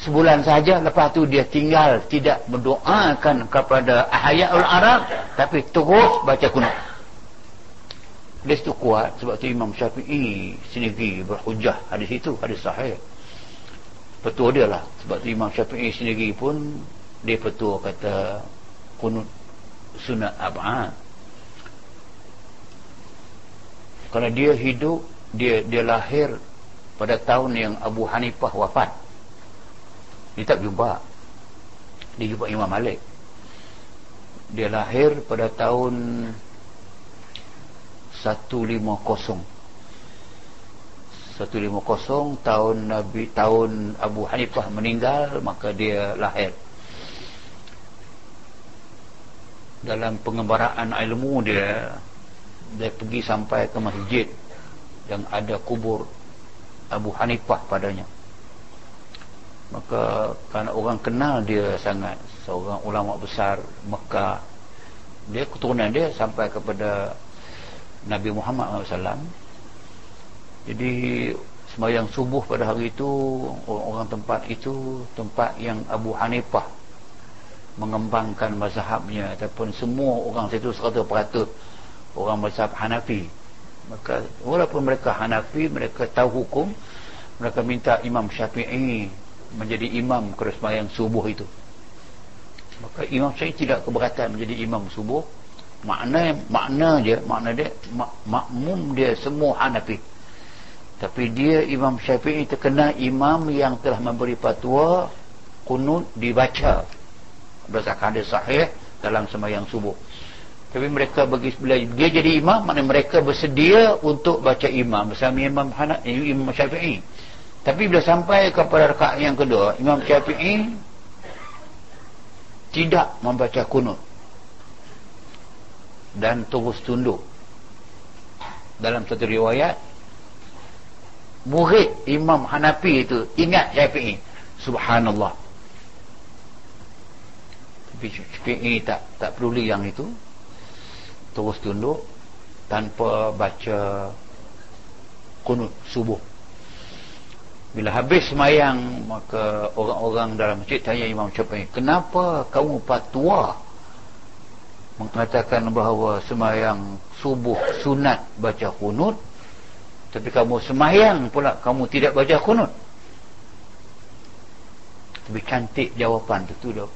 sebulan saja lepas tu dia tinggal tidak mendoakan kepada ahyaul arab tapi terus baca kunut. Dia itu kuat sebab tu Imam Syafi'i sendiri berhujah hadis itu hadis sahih. Petua dia lah sebab tu Imam Syafi'i sendiri pun dia petua kata kunut sunat ab'ad kalau dia hidup dia dia lahir pada tahun yang Abu Hanifah wafat dia tak jumpa. Dia jumpa Imam Malik. Dia lahir pada tahun 150 150 tahun Nabi tahun Abu Hanifah meninggal maka dia lahir. Dalam pengembaraan ilmu dia dia pergi sampai ke masjid yang ada kubur Abu Hanifah padanya maka kerana orang kenal dia sangat. Seorang ulama besar Mekah. Dia keturunan dia sampai kepada Nabi Muhammad SAW jadi semayang subuh pada hari itu orang-orang tempat itu tempat yang Abu Hanifah mengembangkan mazhabnya ataupun semua orang situ 100% orang mazhab Hanafi. Maka walaupun mereka Hanafi mereka tahu hukum mereka minta Imam Syafi'i menjadi imam kepada subuh itu. Maka imam saya tidak keberatan menjadi imam subuh. Makna makna je makna dia mak, makmum dia semua Hanafi. Tapi dia Imam Syafi'i terkena imam yang telah memberi fatwa kunut dibaca. Berdasarkan hadis sahih dalam semayang subuh. Tapi mereka bagi bila dia jadi imam maknanya mereka bersedia untuk baca imam. Bersama Imam Hanafi Imam Syafi'i tapi bila sampai kepada rakaat yang kedua, Imam Syafi'i tidak membaca kunut dan terus tunduk. Dalam satu riwayat, murid Imam Hanafi itu ingat Syafi'i. Subhanallah. Tapi Syafi'i tak tak perlu yang itu. Terus tunduk tanpa baca kunut subuh bila habis semayang maka orang-orang dalam masjid tanya Imam Syafi'i kenapa kamu patua? Mengatakan bahawa semayang subuh sunat baca kunut tapi kamu semayang pula kamu tidak baca kunut. Tapi cantik jawapan tu tu dah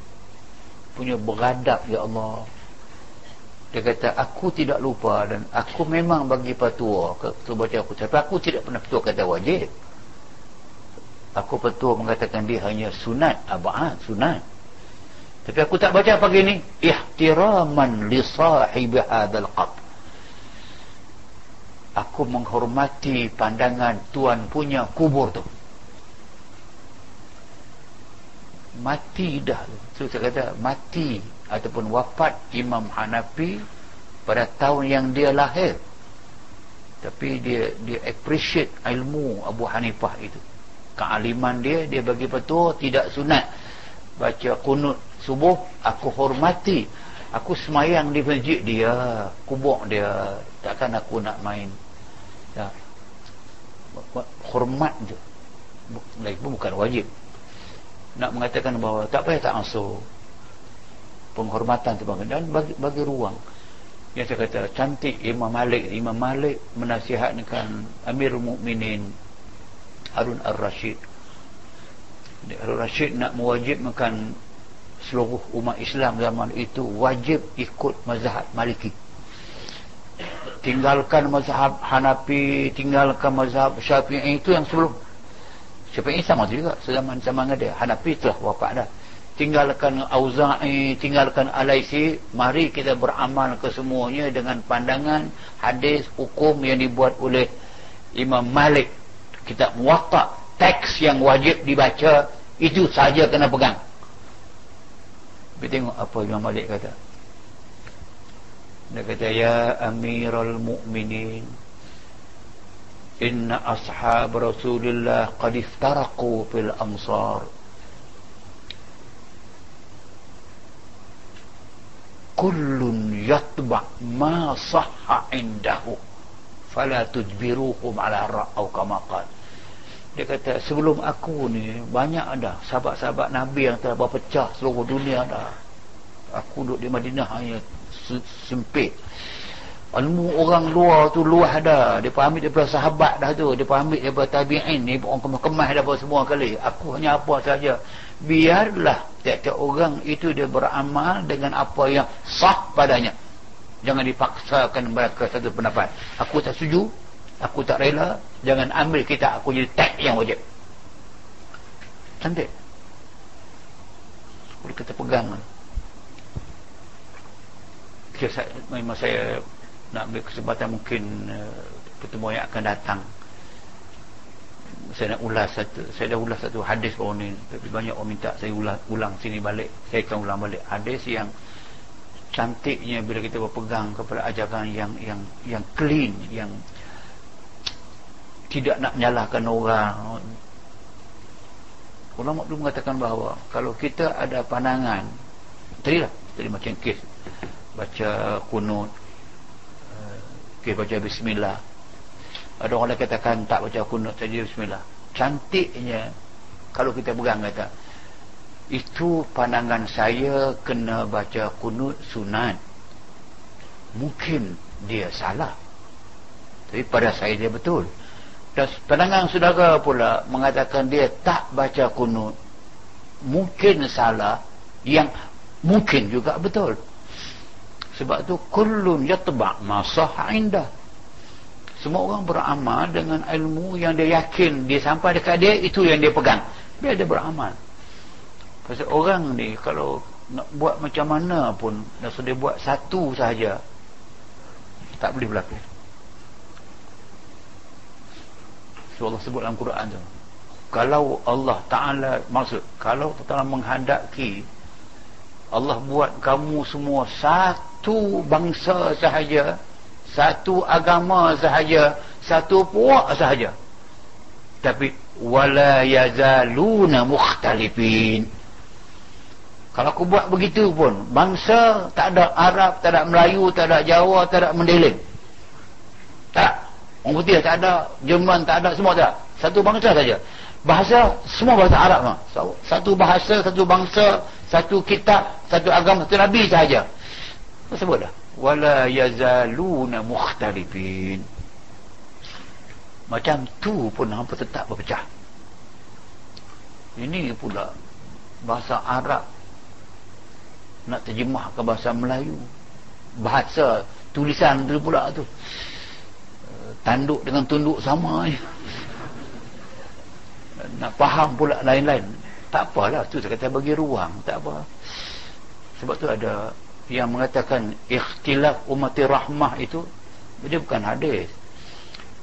punya beradab ya Allah. Dia kata aku tidak lupa dan aku memang bagi patua ke baca aku tapi aku tidak pernah patua kata wajib aku betul mengatakan dia hanya sunat abad sunat. Tapi aku tak baca pagi ni. Ihtiraman li sahibi hadzal qabr aku menghormati pandangan tuan punya kubur tu. Mati dah. Tu saya kata mati ataupun wafat Imam Hanafi pada tahun yang dia lahir. Tapi dia dia appreciate ilmu Abu Hanifah itu kealiman dia dia bagi petua tidak sunat. Baca kunut subuh aku hormati. Aku semayang di masjid dia kubur dia. Takkan aku nak main. Ya. hormat je. Lagi pun bukan wajib. Nak mengatakan bahawa tak payah tak asuh penghormatan tu dan bagi, bagi ruang. Yang saya kata cantik Imam Malik. Imam Malik menasihatkan Amirul Mukminin Harun Ar-Rashid. Harun Rashid nak mewajibkan seluruh umat Islam zaman itu wajib ikut mazhab Maliki. Tinggalkan mazhab Hanafi tinggalkan mazhab Syafi'i itu yang sebelum. Syafi'i sama juga zaman zaman dia Hanafi telah wafat dah. Tinggalkan Auza'i tinggalkan Alaisi mari kita beramal ke semuanya dengan pandangan hadis hukum yang dibuat oleh Imam Malik kita muwatta teks yang wajib dibaca itu saja kena pegang. Tapi tengok apa Imam Malik kata. Dia kata ya amiral mu'minin inna ashab rasulillah qad iftaraqu fil amsar kullun yatba ma sahha indahu fala tujbiruhum ala ra'au kama qala dia kata sebelum aku ni banyak ada sahabat-sahabat Nabi yang telah berpecah seluruh dunia dah. Aku duduk di Madinah hanya sempit. Ilmu orang luar tu luas dah. Dia ambil daripada sahabat dah tu. Dia ambil daripada tabi'in ni. Orang kemas-kemas dah semua kali. Aku hanya apa saja. Biarlah tiap-tiap orang itu dia beramal dengan apa yang sah padanya. Jangan dipaksakan mereka satu pendapat. Aku tak setuju aku tak rela jangan ambil kita aku jadi tag yang wajib. Cantik. Boleh kita pegang? Saya, memang saya nak ambil kesempatan mungkin uh, pertemuan yang akan datang. Saya nak ulas satu saya dah ulas satu hadis baru ni. Tapi banyak orang minta saya ulang, ulang sini balik. Saya akan ulang balik. Hadis yang cantiknya bila kita berpegang kepada ajaran yang yang yang clean yang tidak nak menyalahkan orang. Ulama dulu mengatakan bahawa kalau kita ada pandangan tadi lah tadi macam kes baca kunut eh, kes baca bismillah. Ada orang yang katakan tak baca kunut saja bismillah. Cantiknya kalau kita pegang kata itu pandangan saya kena baca kunut sunat mungkin dia salah tapi pada saya dia betul dan pandangan saudara pula mengatakan dia tak baca kunut. Mungkin salah yang mungkin juga betul. Sebab tu kullun yatba' ma sah indah. Semua orang beramal dengan ilmu yang dia yakin dia sampai dekat dia itu yang dia pegang. Dia ada beramal. Pasal orang ni kalau nak buat macam mana pun dah sudah buat satu sahaja tak boleh berlaku. So Allah sebut dalam Quran tu. Kalau Allah Ta'ala maksud, kalau Ta'ala menghendaki Allah buat kamu semua satu bangsa sahaja, satu agama sahaja, satu puak sahaja. Tapi wala yazaluna mukhtalifin. Kalau aku buat begitu pun, bangsa tak ada Arab, tak ada Melayu, tak ada Jawa, tak ada Mendeling. Tak. Orang putih tak ada, Jerman tak ada, semua tak. Satu bangsa saja. Bahasa semua bahasa Arab mah. Satu bahasa, satu bangsa, satu kitab, satu agama, satu nabi saja. Apa sebut dah? Wala yazaluna mukhtalifin. Macam tu pun hampa tetap berpecah. Ini pula bahasa Arab nak terjemah ke bahasa Melayu. Bahasa tulisan tu pula tu. Tanduk dengan tunduk sama je. Nak faham pula lain-lain. Tak apalah tu saya kata bagi ruang tak apa. Sebab tu ada yang mengatakan ikhtilaf umat rahmah itu dia bukan hadis.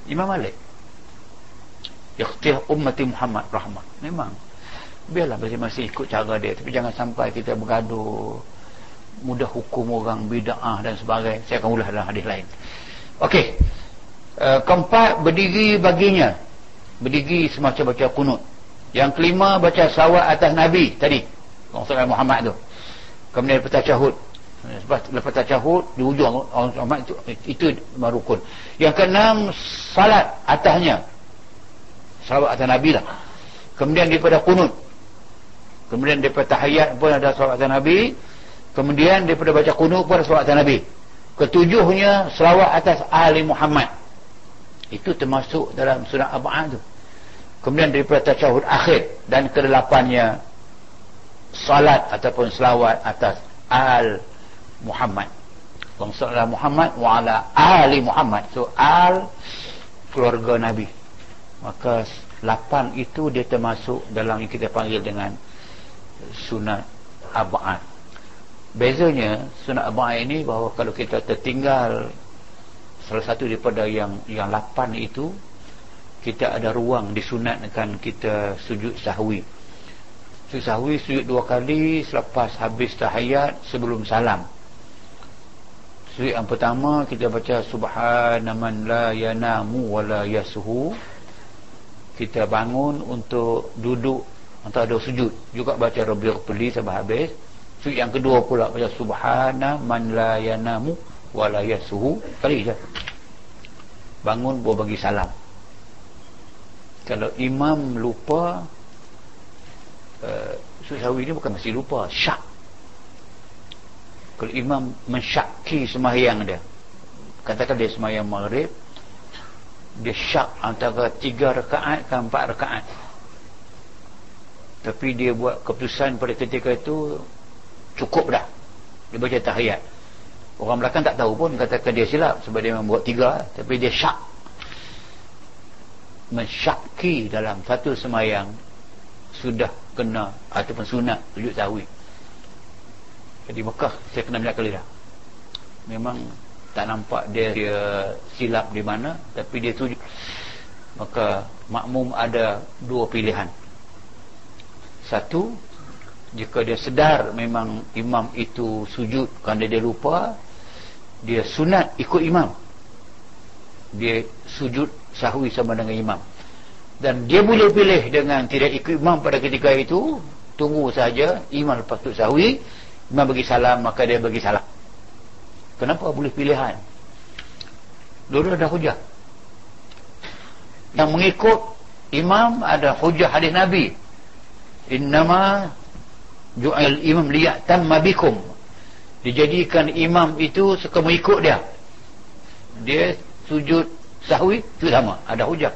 Imam Malik. Ikhtilaf umat Muhammad rahmah. Memang biarlah masing-masing ikut cara dia. Tapi jangan sampai kita bergaduh mudah hukum orang bida'ah dan sebagainya. Saya akan ulas dalam hadis lain. Okey. Eh, keempat berdiri baginya. Berdiri semacam baca kunut. Yang kelima baca sawat atas Nabi tadi. Rasulullah Muhammad tu. Kemudian lepas tacahud lepas tacahud di ujung orang Muhammad itu, itu marukun yang keenam salat atasnya. Sawat atas Nabi lah. Kemudian daripada kunut kemudian daripada tahayat pun ada atas Nabi. Kemudian daripada baca kunut pun ada atas Nabi. Ketujuhnya selawat atas ahli Muhammad. Itu termasuk dalam surah Ab'ad tu. Kemudian daripada tashahud akhir dan kedelapannya salat ataupun selawat atas al Muhammad. Allahumma Muhammad wa ala ali Muhammad. So al keluarga Nabi. Maka lapan itu dia termasuk dalam yang kita panggil dengan sunat abad. Bezanya sunat abad ini bahawa kalau kita tertinggal salah satu daripada yang yang lapan itu kita ada ruang disunatkan kita sujud sahwi. Sujud sahwi sujud dua kali selepas habis tahiyat sebelum salam. Sujud yang pertama kita baca subhanaman la yanamu wa la yasuhu kita bangun untuk duduk atau ada sujud. Juga baca rabbil quli sampai habis. Sujud yang kedua pula baca subhana man la yanamu wa la yasuhu. Kali je. Bangun buat bagi salam. Kalau imam lupa uh, susawi ni bukan mesti lupa syak. Kalau imam mensyaki semayang dia katakan dia semayang maghrib dia syak antara tiga rekaat ke empat rekaat tapi dia buat keputusan pada ketika itu cukup dah. Dia baca tahiyat. Orang belakang tak tahu pun katakan dia silap sebab dia membuat tiga tapi dia syak. Mensyaki dalam satu semayang sudah kena ataupun sunat sujud sahwi jadi Mekah saya kena banyak kali dah. Memang tak nampak dia, dia silap di mana tapi dia tuju maka makmum ada dua pilihan satu jika dia sedar memang imam itu sujud kerana dia lupa dia sunat ikut imam dia sujud sahwi sama dengan imam dan dia boleh pilih dengan tidak ikut imam pada ketika itu tunggu saja imam tu sahwi imam bagi salam maka dia bagi salam Kenapa boleh pilihan? Dulu ada hujah. Yang mengikut imam ada hujah hadis Nabi. Innama ju'al imam liya'tamma bikum. Dijadikan imam itu suka mengikut dia. Dia sujud sahwi itu sama, ada hujah.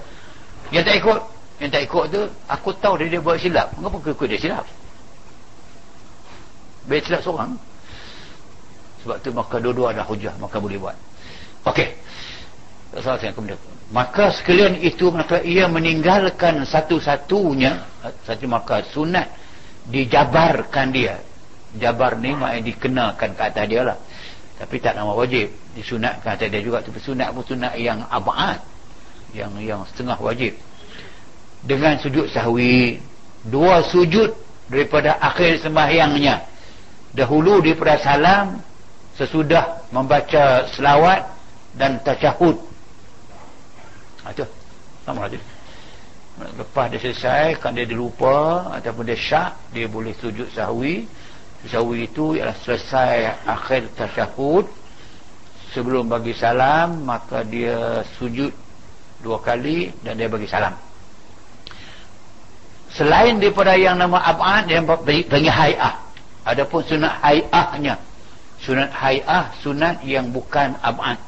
Yang tak ikut, yang tak ikut tu aku tahu dia, dia buat silap. Kenapa ikut dia silap? Biar silap seorang sebab tu maka dua-dua ada hujah maka boleh buat Okey. Maka sekalian itu maka ia meninggalkan satu-satunya satu maka sunat dijabarkan dia. Jabar ni maknanya dikenakan ke atas dia lah. Tapi tak nama wajib. Disunatkan atas dia juga. Tapi sunat pun sunat yang abad. Yang yang setengah wajib. Dengan sujud sahwi. Dua sujud daripada akhir sembahyangnya. Dahulu daripada salam sesudah membaca selawat dan tasyahud itu ha, sama aja lepas dia selesai kan dia dilupa ataupun dia syak dia boleh sujud sahwi. Sahwi itu ialah selesai akhir tasyahud. Sebelum bagi salam maka dia sujud dua kali dan dia bagi salam. Selain daripada yang nama abad yang bagi hay'ah. Adapun sunat hay'ahnya. Sunat hay'ah sunat yang bukan ab'ad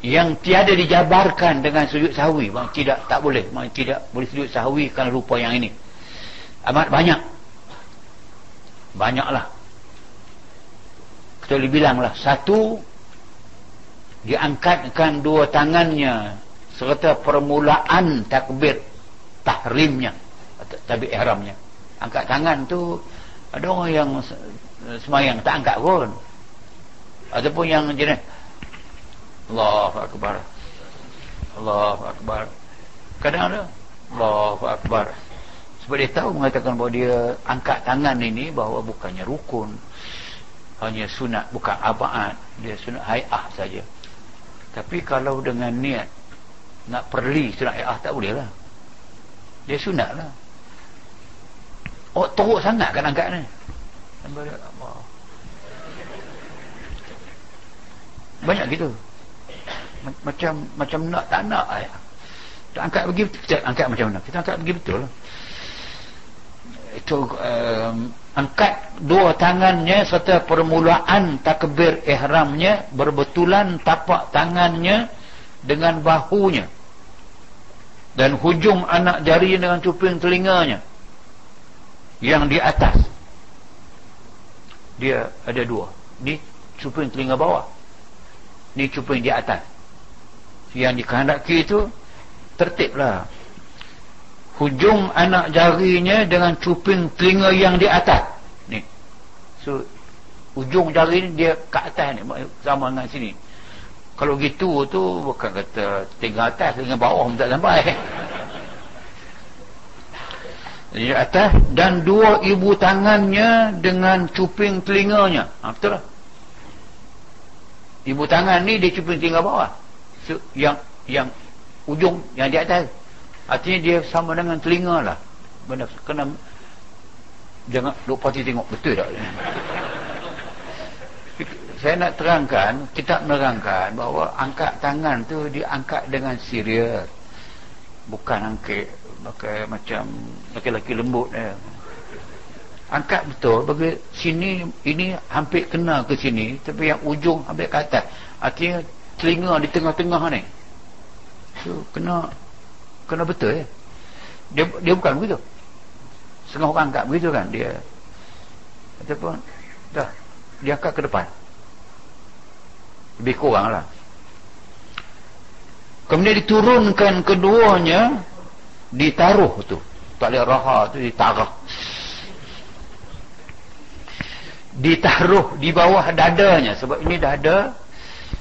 yang tiada dijabarkan dengan sujud sahwi. Bang tidak tak boleh. Bang tidak boleh sujud sahwi kerana rupa yang ini. Amat banyak. Banyaklah. Kita boleh bilanglah satu diangkatkan dua tangannya serta permulaan takbir tahrimnya tapi ihramnya. Angkat tangan tu ada orang yang semayang tak angkat pun. Ataupun yang jenis Allahu Akbar. Allahu Akbar. Kadang ada Allahu Akbar. Sebab dia tahu mengatakan bahawa dia angkat tangan ini bahawa bukannya rukun. Hanya sunat bukan abad. Dia sunat hayah saja. Tapi kalau dengan niat nak perli sunat hayah tak boleh lah. Dia sunat lah. Oh teruk sangat kan angkat ni. Banyak gitu macam macam nak tak nak ayah. kita angkat pergi kita angkat macam mana? Kita angkat pergi betul. Itu um, angkat dua tangannya serta permulaan takbir ihramnya berbetulan tapak tangannya dengan bahunya. Dan hujung anak jari dengan cuping telinganya yang di atas. Dia ada dua. Ni cuping telinga bawah. Ni cuping di atas yang dikehendaki itu tertiblah. Hujung anak jarinya dengan cuping telinga yang di atas. Ni. So ujung jari ni dia ke atas ni sama dengan sini. Kalau gitu tu bukan kata tinggal atas dengan bawah pun tak sampai. [LAUGHS] Di atas dan dua ibu tangannya dengan cuping telinganya. Ha, betul lah ibu tangan ni dia cuping telinga bawah yang yang ujung yang di atas. Artinya dia sama dengan telinga lah. Benar. Kena jangan lupa tengok betul tak? [LAUGHS] Saya nak terangkan kita menerangkan bahawa angkat tangan tu diangkat dengan serius. Bukan angkat pakai macam laki-laki lembut eh. angkat betul bagi sini ini hampir kena ke sini tapi yang ujung hampir ke atas. Artinya telinga di tengah-tengah ni. So kena kena betul eh. dia, dia bukan begitu. Setengah orang angkat begitu kan dia ataupun dah dia angkat ke depan. Lebih kurang lah. Kemudian diturunkan keduanya ditaruh tu. Tak boleh raha tu ditaruh ditaruh di bawah dadanya. Sebab ini dada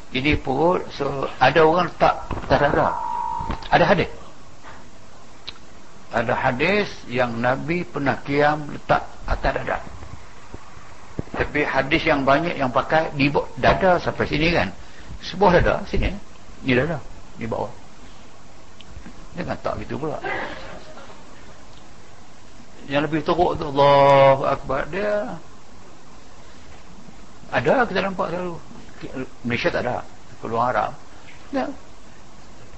ini perut so ada orang tak tak ada. Ada hadis? Ada hadis yang Nabi pernah kiam letak atas dada. Tapi hadis yang banyak yang pakai di dada sampai sini kan? Sebuah dada sini ni dada di bawah. Jangan tak gitu pula. Yang lebih teruk tu Allahu Akbar. Dia ada kita nampak selalu Malaysia tak ada. Keluar Arab. Ya.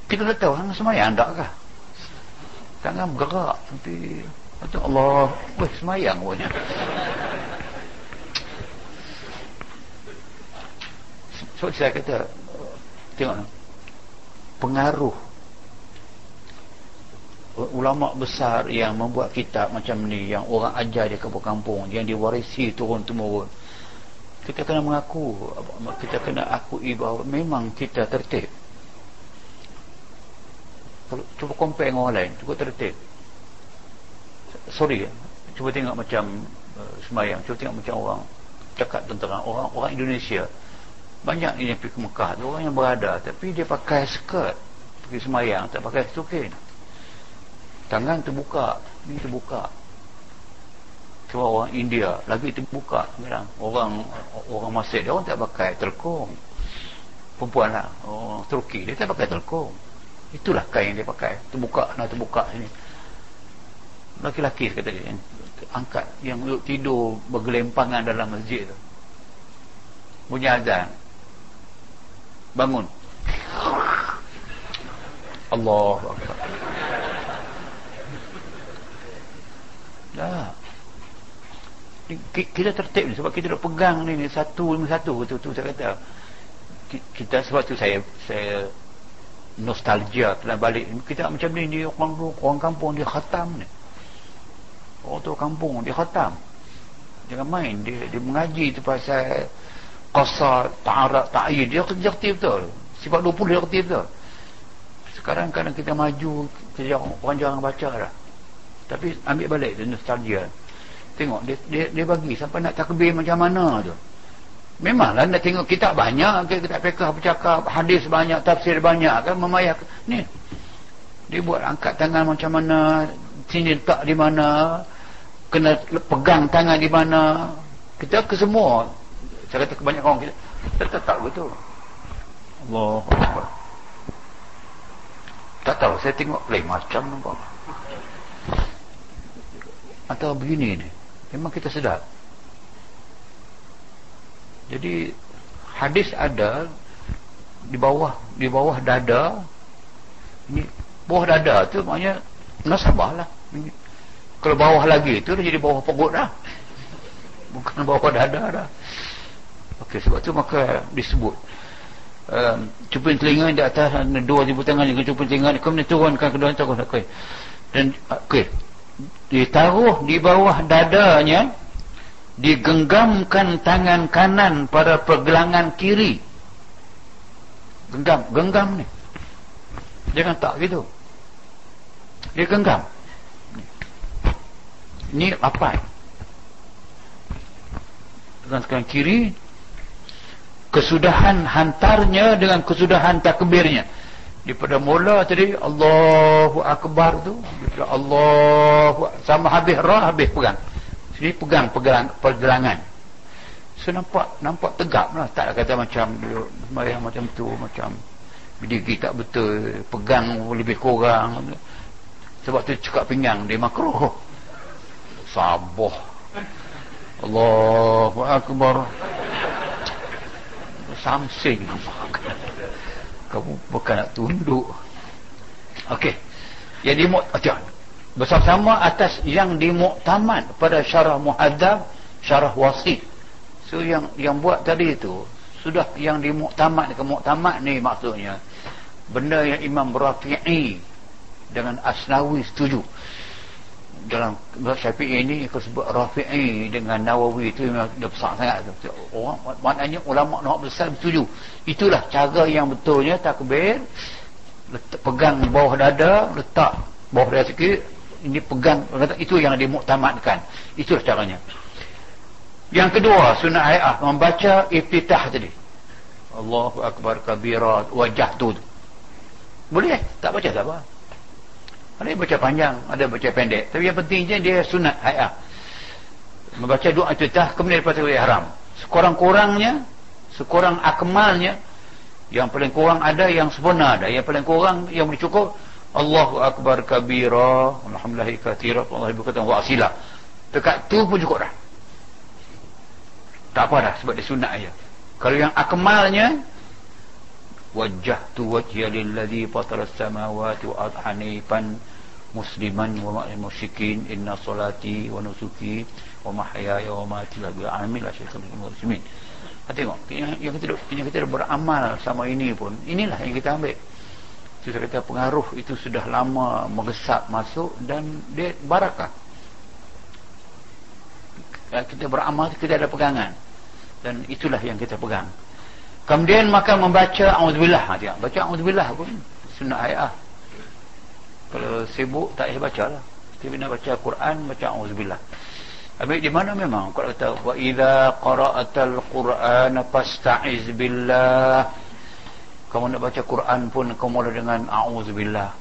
kita tak tahu hang semayang tak kah? Tangan bergerak nanti Allah weh semayang punya So saya kata Tengok Pengaruh Ulama besar yang membuat kitab macam ni Yang orang ajar di kampung-kampung Yang diwarisi turun-temurun Kita kena mengaku Kita kena akui bahawa Memang kita tertib. Cuba compare dengan orang lain Cuba tertib. Sorry Cuba tengok macam uh, Semayang Cuba tengok macam orang Cakap tentang orang orang Indonesia. Banyak ini pergi ke Mekah orang yang berada tapi dia pakai skirt pergi semayang tak pakai stokin tangan terbuka ni terbuka cuma orang India. Lagi terbuka bilang orang orang masjid dia orang tak pakai telkong perempuan lah orang Turki dia tak pakai telkong itulah kain yang dia pakai. Terbuka nak terbuka sini. Laki-laki kata dia angkat yang tidur bergelempangan dalam masjid tu. Bunyi azan. Bangun. Allah dah kita tertib ni sebab kita dah pegang ni, ni satu lima satu tu, tu saya kata. Kita sebab tu saya saya nostalgia telah balik. Kita macam ni dia orang, orang kampung dia khatam ni. Orang tu kampung dia khatam. Jangan main dia, dia mengaji tu pasal qasar, ta'arak, ta'ayid dia kerja aktif betul sifat 20 dia aktif betul sekarang kadang kita maju kita orang jarang baca dah. Tapi ambil balik dia nostalgia tengok dia, dia, dia bagi sampai nak takbir macam mana tu? Memanglah nak tengok kita banyak kita pekah bercakap hadis banyak tafsir banyak kan memayah ni dia buat angkat tangan macam mana sini letak di mana kena pegang tangan di mana. Kita ke semua. Saya kata kebanyakan orang kita tetap tak betul. Allah. Tak tahu saya tengok lain macam nampak. Atau begini ni memang kita sedar. Jadi hadis ada di bawah di bawah dada. Ini bawah dada tu maknanya nasabah lah. Kalau bawah lagi tu dah jadi bawah perut dah. [LAUGHS] Bukan bawah dada dah. Okey sebab tu maka disebut um, cuping telinga di atas dua ribu tangan dengan cuping telinga. Kemudian turunkan kedua tangan okey dan okey ditaruh di bawah dadanya digenggamkan tangan kanan pada pergelangan kiri. Genggam genggam ni. Jangan tak gitu? Dia genggam. Ni apa dengan sekarang kiri kesudahan hantarnya dengan kesudahan takbirnya daripada mula tadi Allahu Akbar tu daripada Allahu sama habis rah habis pegang sini pegang pegang pergelangan so nampak nampak tegap lah tak kata macam sembahyang macam tu macam berdiri tak betul pegang lebih kurang. Sebab tu cekak pinggang dia makruh. Sabar Allahu Akbar. Samsing kamu bukan nak tunduk. Okey. Yang di mu'taman bersama-sama atas yang di mu'taman pada syarah muhadzab syarah wasit so yang yang buat tadi itu sudah yang di mu'taman ke mu'taman ni maksudnya benda yang Imam Rafi'i dengan Asnawi setuju dalam Syafi'i ini aku sebut Rafi'i dengan Nawawi itu memang dah besar sangat. Orang maknanya ulama nak besar setuju. Itulah cara yang betulnya takbir letak, pegang bawah dada letak bawah dada sikit ini pegang itu yang dimuktamadkan. Itulah caranya. Yang kedua sunnah ayat membaca iftitah tadi. Allahu Akbar kabira wajah tu. Boleh? Tak baca tak apa ada yang baca panjang, ada yang baca pendek. Tapi yang pentingnya dia sunat hayat. Membaca doa itu tah kemudian daripada takbir haram. Sekurang-kurangnya, sekurang akmalnya, yang paling kurang ada, yang sempurna ada. Yang paling kurang, yang boleh cukup, Allahu Akbar kabira, Alhamdulillahi kathira, Allah ibu kata wa asila. Dekat tu pun cukup dah. Tak apa dah, sebab dia sunat aja. Kalau yang akmalnya, wajjahtu wajhiya lilladhi fatara as-samawati wa hanifan musliman wa ma'al musyrikin inna salati wa nusuki wa mahyaya wa mamati la bi muslimin ha, tengok yang, kita yang kita beramal sama ini pun inilah yang kita ambil. Itu kata pengaruh itu sudah lama mengesap masuk dan dia barakah. Ya, kita beramal kita ada pegangan. Dan itulah yang kita pegang. Kemudian maka membaca auzubillah ha, baca auzubillah pun sunnah ayat kalau sibuk tak payah baca lah. Tapi nak baca Quran baca auzubillah. Habis di mana memang? Quran kata wa idza qara'atal Quran fasta'iz billah. Kamu nak baca Quran pun kamu mula dengan auzubillah.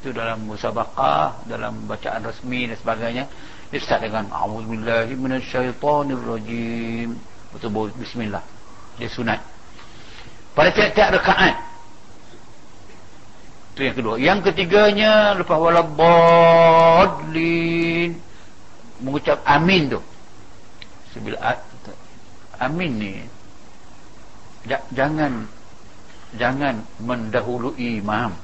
Itu dalam musabaqah dalam bacaan resmi dan sebagainya dia start dengan auzubillahi minasyaitonirrajim. Betul bismillah. Dia sunat. Pada tiap-tiap rakaat itu yang kedua. Yang ketiganya lepas walabadlin mengucap amin tu. Sebila amin ni jangan jangan mendahului imam.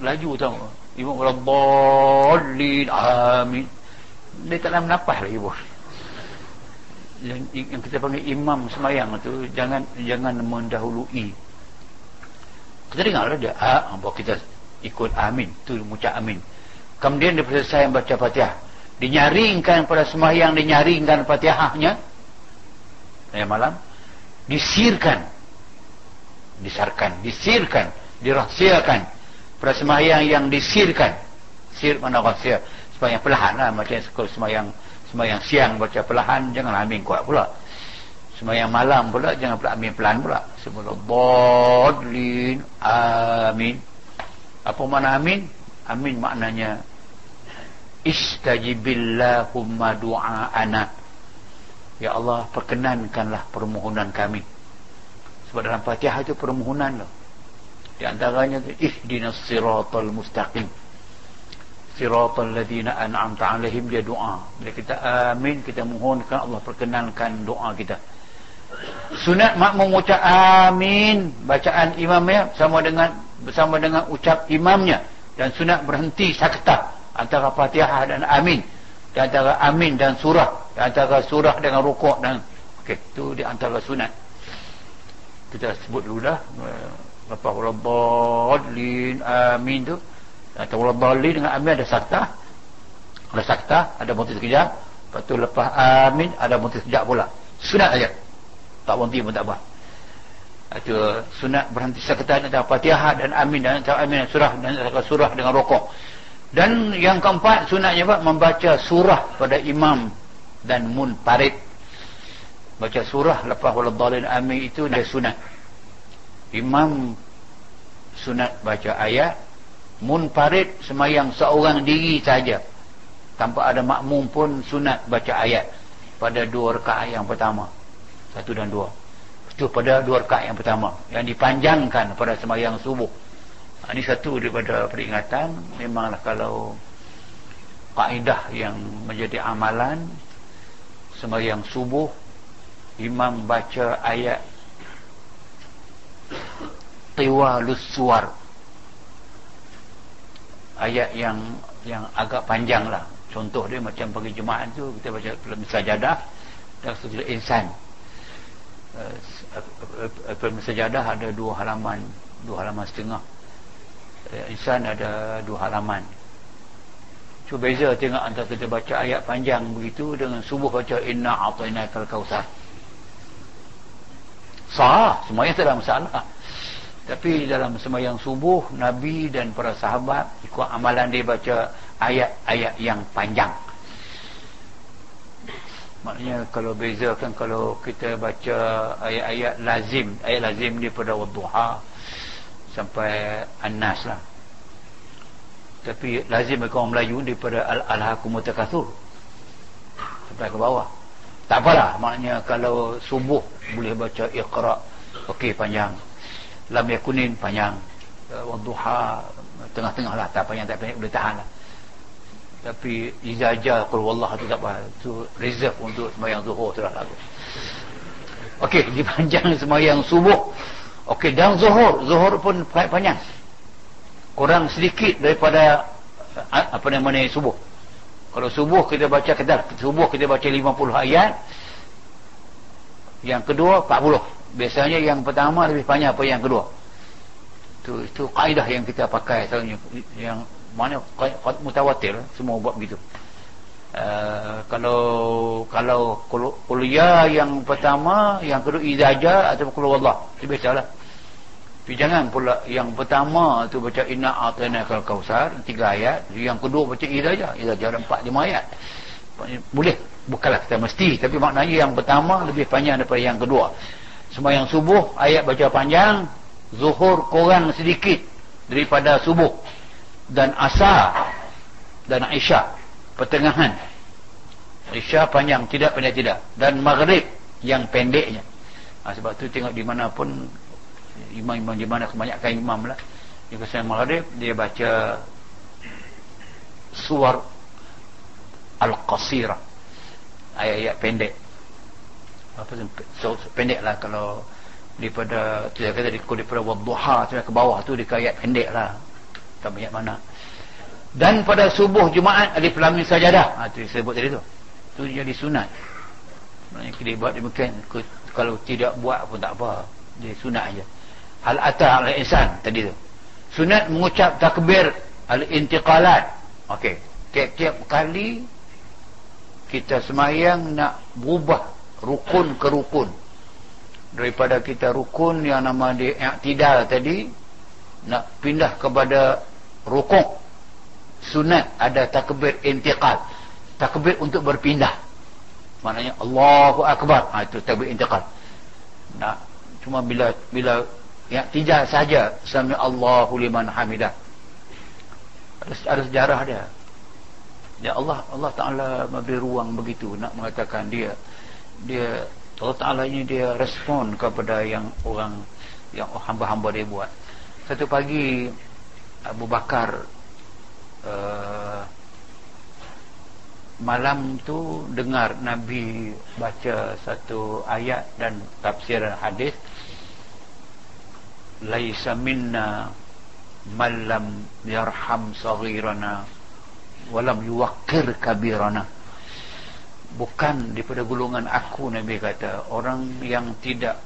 Laju tau. Imam walabadlin amin. Dia tak nak menapah lagi bos. Yang, yang kita panggil imam semayang tu jangan jangan mendahului kita dengar lah dia ah, bahawa kita ikut amin? Tu mengucap amin. Kemudian dia selesai baca fatihah dinyaringkan pada sembahyang dinyaringkan fatihahnya. Yang malam disirkan disarkan disirkan dirahsiakan pada sembahyang yang disirkan. Sir mana rahsia sembahyang perlahan lah macam sembahyang sembahyang siang baca perlahan jangan amin kuat pula Semayang malam pula jangan pula amin pelan pula. Semula bodlin amin. Apa makna amin? Amin maknanya istajibillahumma du'aana. Ya Allah perkenankanlah permohonan kami. Sebab dalam Fatihah itu permohonan loh. Di antaranya ihdinas siratal mustaqim. Siratal ladina an'amta alaihim dia doa. Bila kita amin kita mohonkan Allah perkenankan doa kita sunat makmum ucap amin. Bacaan imamnya sama dengan bersama dengan ucap imamnya. Dan sunat berhenti sakta antara fatihah dan amin. Di antara amin dan surah. Di antara surah dengan rukuk dan okey itu di antara sunat. Kita sebut dulu dah. Lepas rabbadlin amin tu. Atau waladhalin dengan amin ada sakta ada sakta ada berhenti sekejap lepas tu lepas amin ada berhenti sekejap pula. Sunat saja tak berhenti pun tak apa itu sunat berhenti. Sekejap ada fatihah dan amin dan amin dan surah dan surah dengan rokok. Dan yang keempat sunatnya Pak membaca surah pada imam dan munfarid. Baca surah lepas waladhalin amin itu dia sunat. Imam sunat baca ayat. Munfarid semayang seorang diri saja. Tanpa ada makmum pun sunat baca ayat. Pada dua rekaat yang pertama satu dan dua. Itu pada dua rekaat yang pertama. Yang dipanjangkan pada semayang subuh. Ha, ini satu daripada peringatan. Memanglah kalau kaedah yang menjadi amalan semayang subuh imam baca ayat tiwalus suar ayat yang yang agak panjang lah contoh dia macam pagi Jumaat tu kita baca film sajadah. Dan sujud insan uh, film sajadah ada dua halaman dua halaman setengah. Uh, insan ada dua halaman. Cuba beza tengok antara kita baca ayat panjang begitu dengan subuh baca inna a'tainakal kausar sah semuanya tak ada masalah. Tapi dalam semayang subuh Nabi dan para sahabat ikut amalan dia baca ayat-ayat yang panjang maknanya kalau bezakan kalau kita baca ayat-ayat lazim. Ayat lazim daripada wadduha sampai anas lah. Tapi lazim mereka orang Melayu daripada al-alhakumutakathur sampai ke bawah. Tak apalah. Maknanya kalau subuh boleh baca ikhra okey panjang. Lam yakunin panjang. Uh, wadduha tengah-tengah lah. Tak panjang tak panjang boleh tahan lah tapi izaja qul wallah tu tak apa. Tu reserve untuk sembahyang zuhur tu lah lagu okey di panjang [LAUGHS] sembahyang subuh. Okey dan zuhur. Zuhur pun panjang. Kurang sedikit daripada apa namanya subuh. Kalau subuh kita baca kedal subuh kita baca 50 ayat. Yang kedua 40 biasanya yang pertama lebih panjang apa yang kedua? Itu itu kaedah yang kita pakai selalunya. Yang mana mutawatir semua buat begitu. Uh, kalau kalau kuliah yang pertama yang kedua idaja atau kuliah Allah itu biasalah. Tapi jangan pula yang pertama tu baca inna atana kal kausar tiga ayat yang kedua baca idaja idaja ada empat lima ayat. Boleh bukanlah kita mesti tapi maknanya yang pertama lebih panjang daripada yang kedua. Semayang subuh ayat baca panjang Zuhur kurang sedikit Daripada subuh Dan asar Dan isyak Pertengahan. Isyak panjang tidak pendek tidak. Dan maghrib yang pendeknya. Ha, Sebab tu tengok di mana pun Imam-imam di mana kebanyakan imam lah. Dia kata maghrib Dia baca Suar Al-Qasirah. Ayat-ayat pendek. Apa so, pendek lah kalau daripada tu saya kata daripada wadduha sampai ke bawah tu dia ayat pendek lah tak banyak mana dan pada subuh Jumaat ada pelamin sajadah. Ha, tu saya sebut tadi tu. Tu jadi sunat. Maknanya kita buat demikian kalau tidak buat pun tak apa. Dia sunat aja. Hal atas al insan tadi tu. Sunat mengucap takbir al intiqalat okey. Tiap-tiap kali kita semayang nak berubah rukun ke rukun. Daripada kita rukun yang nama dia i'tidal tadi nak pindah kepada rukun sunat ada takbir intiqal. Takbir untuk berpindah. Maknanya Allahu Akbar. Ha, itu takbir intiqal. Nak cuma bila bila i'tidal saja sami Allahu liman hamidah. Ada, ada sejarah dia. Ya Allah Allah Taala memberi ruang begitu nak mengatakan dia dia Allah Ta'ala ini dia respon kepada yang orang yang hamba-hamba dia buat. Satu pagi Abu Bakar uh, malam tu dengar Nabi baca satu ayat dan tafsir hadis. Laisa minna malam yarham saghirana walam yuwakkir kabirana. Bukan daripada gulungan aku Nabi kata. Orang yang tidak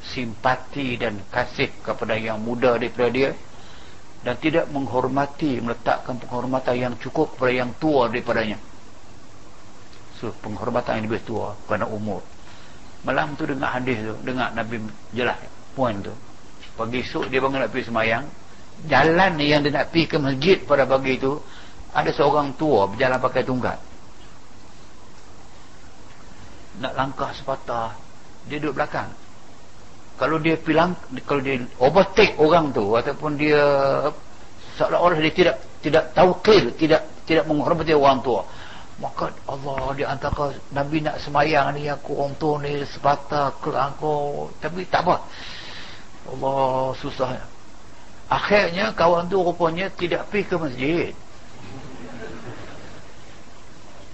simpati dan kasih kepada yang muda daripada dia dan tidak menghormati meletakkan penghormatan yang cukup kepada yang tua daripadanya. So penghormatan yang lebih tua kerana umur. Malam tu dengar hadis tu dengar Nabi jelas puan tu. Pagi esok dia bangun nak pergi semayang jalan yang dia nak pergi ke masjid pada pagi tu ada seorang tua berjalan pakai tunggat nak langkah sepatah dia duduk belakang kalau dia pilang kalau dia overtake orang tu ataupun dia seolah-olah dia tidak tidak tahu clear tidak tidak menghormati orang tua maka Allah dia antara Nabi nak semayang ni aku orang tua ni sepatah ke aku. Tapi tak apa. Allah susah. Akhirnya kawan tu rupanya tidak pergi ke masjid.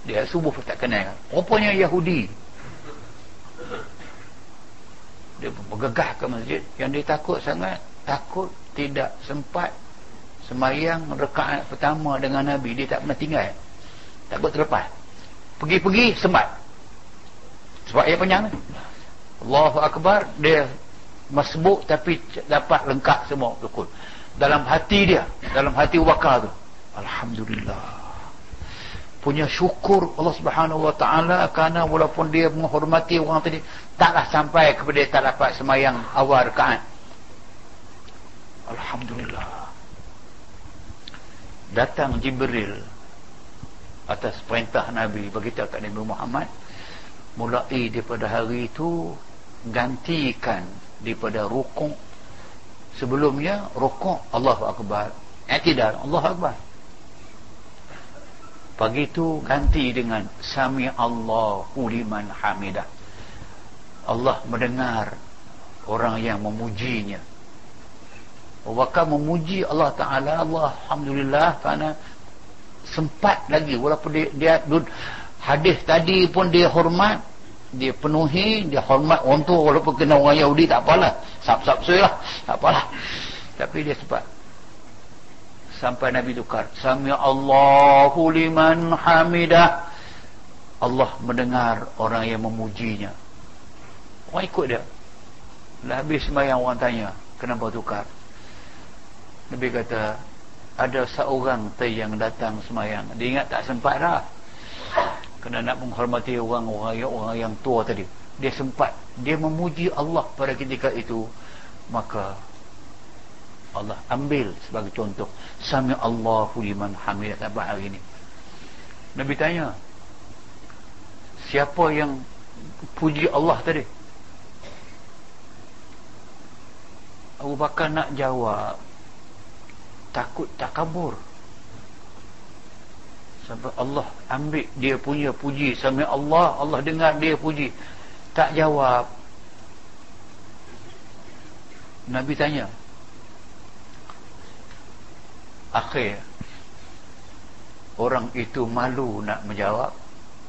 Dia subuh tak kenal. Rupanya Yahudi dia bergegah ke masjid. Yang dia takut sangat takut tidak sempat semayang rekaat pertama dengan Nabi. Dia tak pernah tinggal. Takut terlepas. Pergi-pergi sempat. Sebab ia panjang Allahu Akbar dia masbuk tapi dapat lengkap semua. Betul. Dalam hati dia. Dalam hati wakar tu. Alhamdulillah punya syukur Allah Subhanahu Wa Taala kerana walaupun dia menghormati orang tadi taklah sampai kepada dia tak dapat semayang awal rakaat. Alhamdulillah. Datang Jibril atas perintah Nabi bagi tahu kat Nabi Muhammad mulai daripada hari itu gantikan daripada rukuk. Sebelumnya rukuk Allahu Akbar. I'tidal Allahu Akbar Pagi itu ganti dengan Sami Allahu liman hamidah. Allah mendengar orang yang memujinya. Wakar memuji Allah Ta'ala Allah Alhamdulillah kerana sempat lagi walaupun dia, dia hadis tadi pun dia hormat dia penuhi dia hormat orang tu walaupun kena orang Yahudi tak apalah sap-sap lah tak apalah tapi dia sempat sampai Nabi tukar. Sami Allahu liman hamidah. Allah mendengar orang yang memujinya. Orang ikut dia. Dah habis semayang orang tanya kenapa tukar? Nabi kata ada seorang yang datang semayang dia ingat tak sempat dah? Kena nak menghormati orang-orang yang, orang yang tua tadi. Dia sempat. Dia memuji Allah pada ketika itu. Maka Allah ambil sebagai contoh sami Allahu liman hamidah sampai hari ini Nabi tanya siapa yang puji Allah tadi? Abu Bakar nak jawab takut tak kabur sampai Allah ambil dia punya puji. Sami Allah Allah dengar dia puji. Tak jawab. Nabi tanya akhir. Orang itu malu nak menjawab.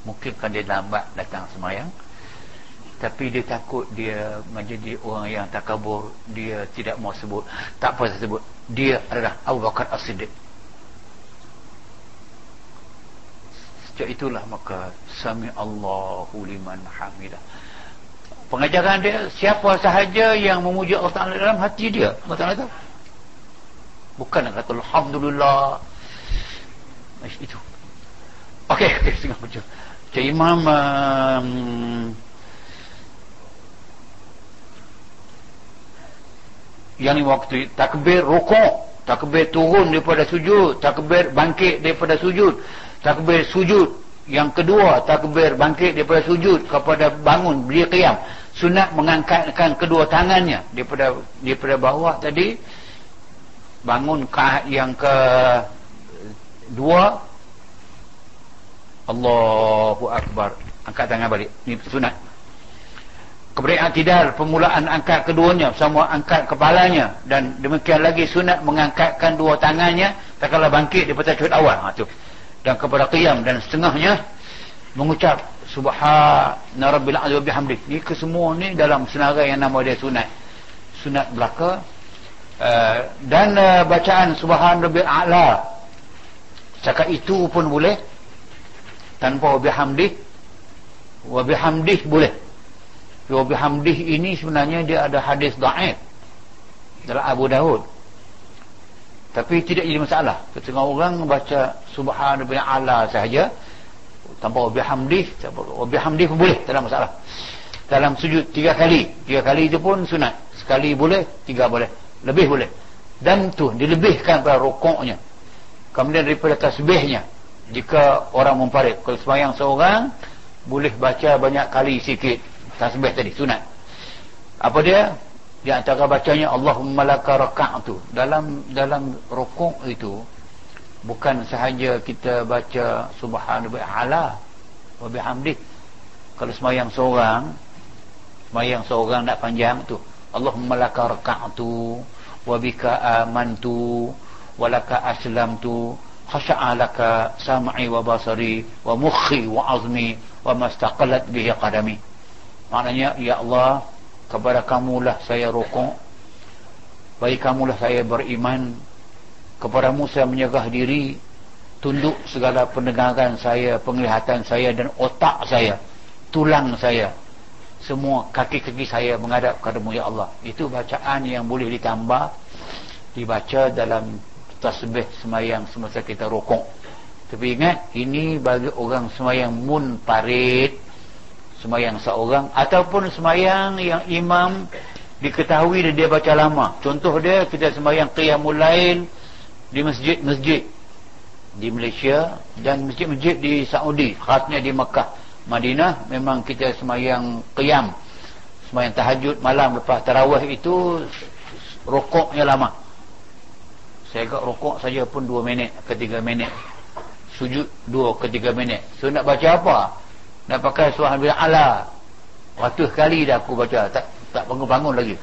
Mungkin kan dia lambat datang semayang. Tapi dia takut dia menjadi orang yang takabur. Dia tidak mau sebut. Tak apa saya sebut. Dia adalah Abu Bakar As-Siddiq. Sejak itulah maka sami Allahu liman hamidah. Pengajaran dia siapa sahaja yang memuji Allah Ta'ala dalam hati dia. Allah Ta'ala tahu bukan nak kata Alhamdulillah. Itu. Ok ok setengah [LAUGHS] baca Cik Imam um, yang waktu takbir rukuk takbir turun daripada sujud takbir bangkit daripada sujud takbir sujud yang kedua takbir bangkit daripada sujud kepada bangun berdiri qiyam. Sunat mengangkatkan kedua tangannya daripada daripada bawah tadi bangun yang ke dua Allahu Akbar. Angkat tangan balik. Ni sunat. Keberadaan tidak permulaan angkat keduanya sama angkat kepalanya. Dan demikian lagi sunat mengangkatkan dua tangannya tak kala bangkit daripada sujud awal. Ha, tu. dan kepada qiyam dan setengahnya mengucap subhana rabbil azza bihamdi ni kesemua ni dalam senarai yang nama dia sunat. Sunat belaka Eh, dan uh, bacaan subhan rabbil a'la. Cakap itu pun boleh. Tanpa bihamdih. Wa bihamdih boleh. Wa bihamdih ini sebenarnya dia ada hadis dhaif dalam Abu Daud tapi tidak jadi masalah. Ketika orang baca subhanallah ala sahaja tanpa wabihamdih wabihamdih pun boleh. Tak ada masalah. Dalam sujud tiga kali. Tiga kali itu pun sunat. Sekali boleh tiga boleh lebih boleh. Dan tu dilebihkan pada rokoknya. Kemudian daripada tasbihnya jika orang memparit kalau semayang seorang boleh baca banyak kali sikit tasbih tadi sunat. Apa dia? Di antara bacanya Allahumma laka raka'tu. Dalam dalam rukuk itu bukan sahaja kita baca ta'ala wa bihamdih. Kalau semayang seorang semayang seorang nak panjang tu Allahumma laka raka'tu wa bika amantu wa laka aslamtu khasha'a laka sam'i wa basari wa mukhi wa azmi wa mastaqalat bihi qadami. Maknanya ya Allah kepada kamulah saya rukuk bagi kamulah saya beriman kepadamu saya menyegah diri tunduk segala pendengaran saya penglihatan saya dan otak saya tulang saya semua kaki-kaki saya menghadap kepadamu ya Allah. Itu bacaan yang boleh ditambah dibaca dalam tasbih semayang semasa kita rokok. Tapi ingat ini bagi orang semayang munparid semayang seorang ataupun semayang yang imam diketahui dan dia baca lama. Contoh dia kita semayang qiyamul lain di masjid-masjid di Malaysia dan masjid-masjid di Saudi khasnya di Mekah Madinah memang kita semayang qiyam semayang tahajud malam lepas tarawih itu rokoknya lama. Saya agak rokok saja pun 2 minit ke 3 minit. Sujud 2 ke 3 minit. So nak baca apa? Nak pakai surah Al-Ala ratus kali dah aku baca. Tak tak bangun-bangun lagi.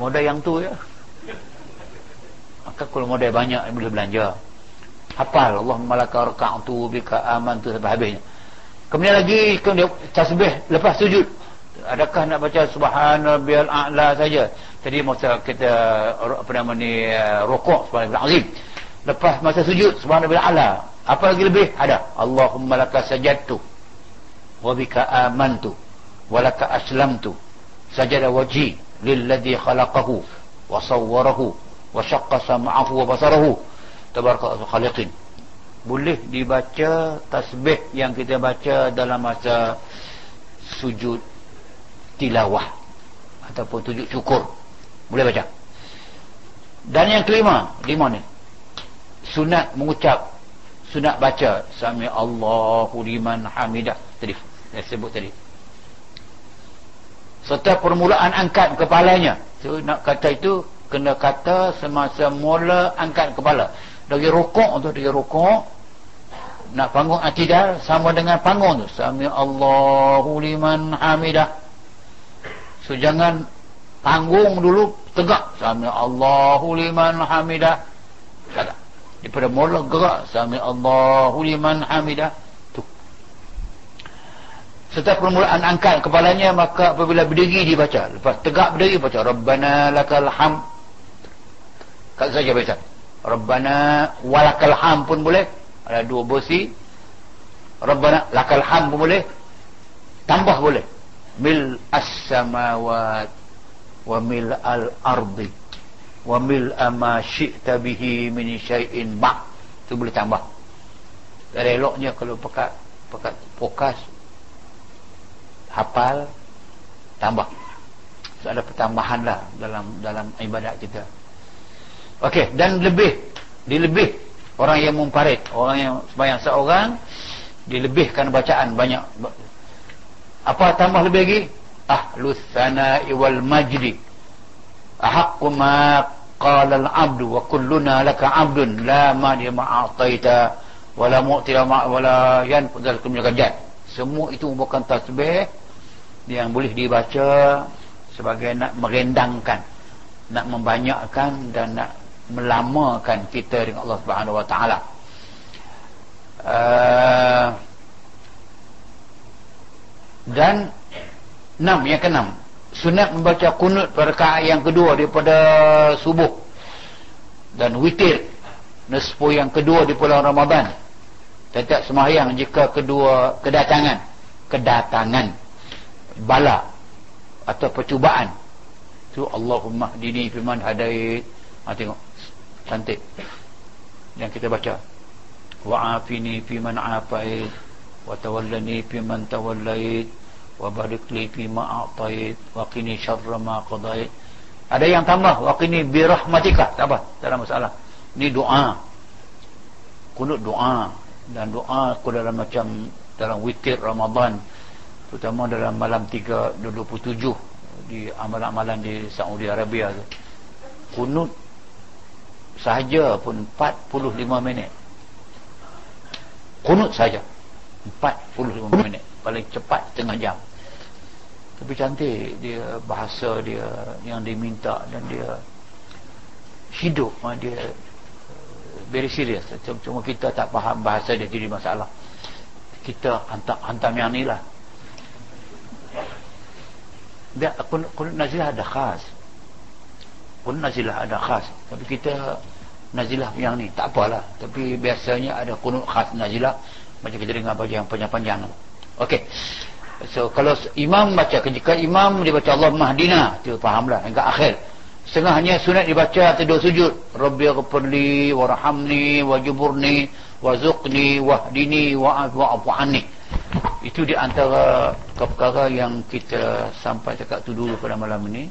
Modal yang tu ya. Maka kalau modal banyak boleh belanja. Hafal Allahumma laka raka'tu bika amantu sampai habisnya kemudian lagi kemudian tasbih lepas sujud. Adakah nak baca subhanallahil a'la saja? Tadi masa kita apa nama ni rukuk subhanallah azim. Lepas masa sujud subhanallahil a'la. Apa lagi lebih? Ada Allahumma laka sajadtu wa bika amantu wa laka aslamtu. Sajada wajhi lilladhi khalaqahu wa sawwarahu wa syaqqa sam'ahu wa basarahu. Tabaraka khaliqin boleh dibaca tasbih yang kita baca dalam masa sujud tilawah ataupun sujud syukur. Boleh baca? Dan yang kelima lima ni. Sunat mengucap sunat baca. Sami Allahu liman hamidah. Tadi saya sebut tadi. Serta permulaan angkat kepalanya. So, nak kata itu kena kata semasa mula angkat kepala. Dari rukuk tu dari rukuk nak panggung atidal sama dengan panggung tu. Sami Allahu liman hamidah. So jangan panggung dulu tegak. Sami Allahu liman hamidah. Kata. Daripada mula gerak sami Allahu liman hamidah. Setelah permulaan angkat kepalanya maka apabila berdiri dibaca lepas tegak berdiri baca rabbana lakal hamd Kata saja biasa. Rabbana walakal ham pun boleh. Ada dua versi. Rabbana lakal ham boleh. Tambah boleh. Mil as-samawat wa mil al-ardi wa mil ama syi'ta bihi min syai'in ba' itu boleh tambah eloknya kalau pekat pekat fokus hafal tambah so, ada pertambahan lah dalam dalam ibadat kita Okey, dan lebih dilebih orang yang mumparid, orang yang sembahyang seorang dilebihkan bacaan banyak. Apa tambah lebih lagi? Ahlus sana'i wal majdi. Ahaqqu ma qala al-'abdu wa kulluna laka 'abdun la ma ataita wa la mu'ti ma wa la yanfudul kum Semua itu bukan tasbih yang boleh dibaca sebagai nak merendangkan, nak membanyakkan dan nak melamakan kita dengan Allah Subhanahu Wa Taala. Uh, dan enam yang keenam sunat membaca kunut rakaat yang kedua daripada subuh dan witir. Nisfu yang kedua di bulan Ramadan. Tetap sembahyang jika kedua kedatangan. Kedatangan. Bala atau percubaan. Tu Allahumma hdini fiman hadait. Ha, tengok cantik. Yang kita baca. Wa'afini fi man afait wa tawallani fi man tawallait wa barik li fi ma a'tait wa qini syarra ma qadait. Ada yang tambah wa qini bi rahmatika. Tak apa tak ada masalah. Ni doa. Kunut doa. Dan doa aku dalam macam dalam witir Ramadan. Terutama dalam malam 3 27 di amalan-amalan di Saudi Arabia tu. Kunut sahaja pun 45 minit. Kunut saja 45 minit. Paling cepat tengah jam. Tapi cantik dia bahasa dia yang diminta dan dia hidup ah, dia very serious. Cuma kita tak faham bahasa dia jadi masalah. Kita hantar hantar yang ni lah dia kunut, kunut nazilah ada khas kunut nazilah ada khas. Tapi kita nazilah yang ni tak apalah. Tapi biasanya ada kunut khas nazilah. Macam kita dengar baca yang panjang-panjang. Ok so kalau imam baca jika imam dia baca Allah Mahdina tu fahamlah hingga akhir. Setengahnya sunat dibaca dua sujud. Rabbi ghafirli warhamni wajuburni wazuqni wahdini wa'afu anni itu di antara perkara yang kita sampai cakap tu dulu pada malam ini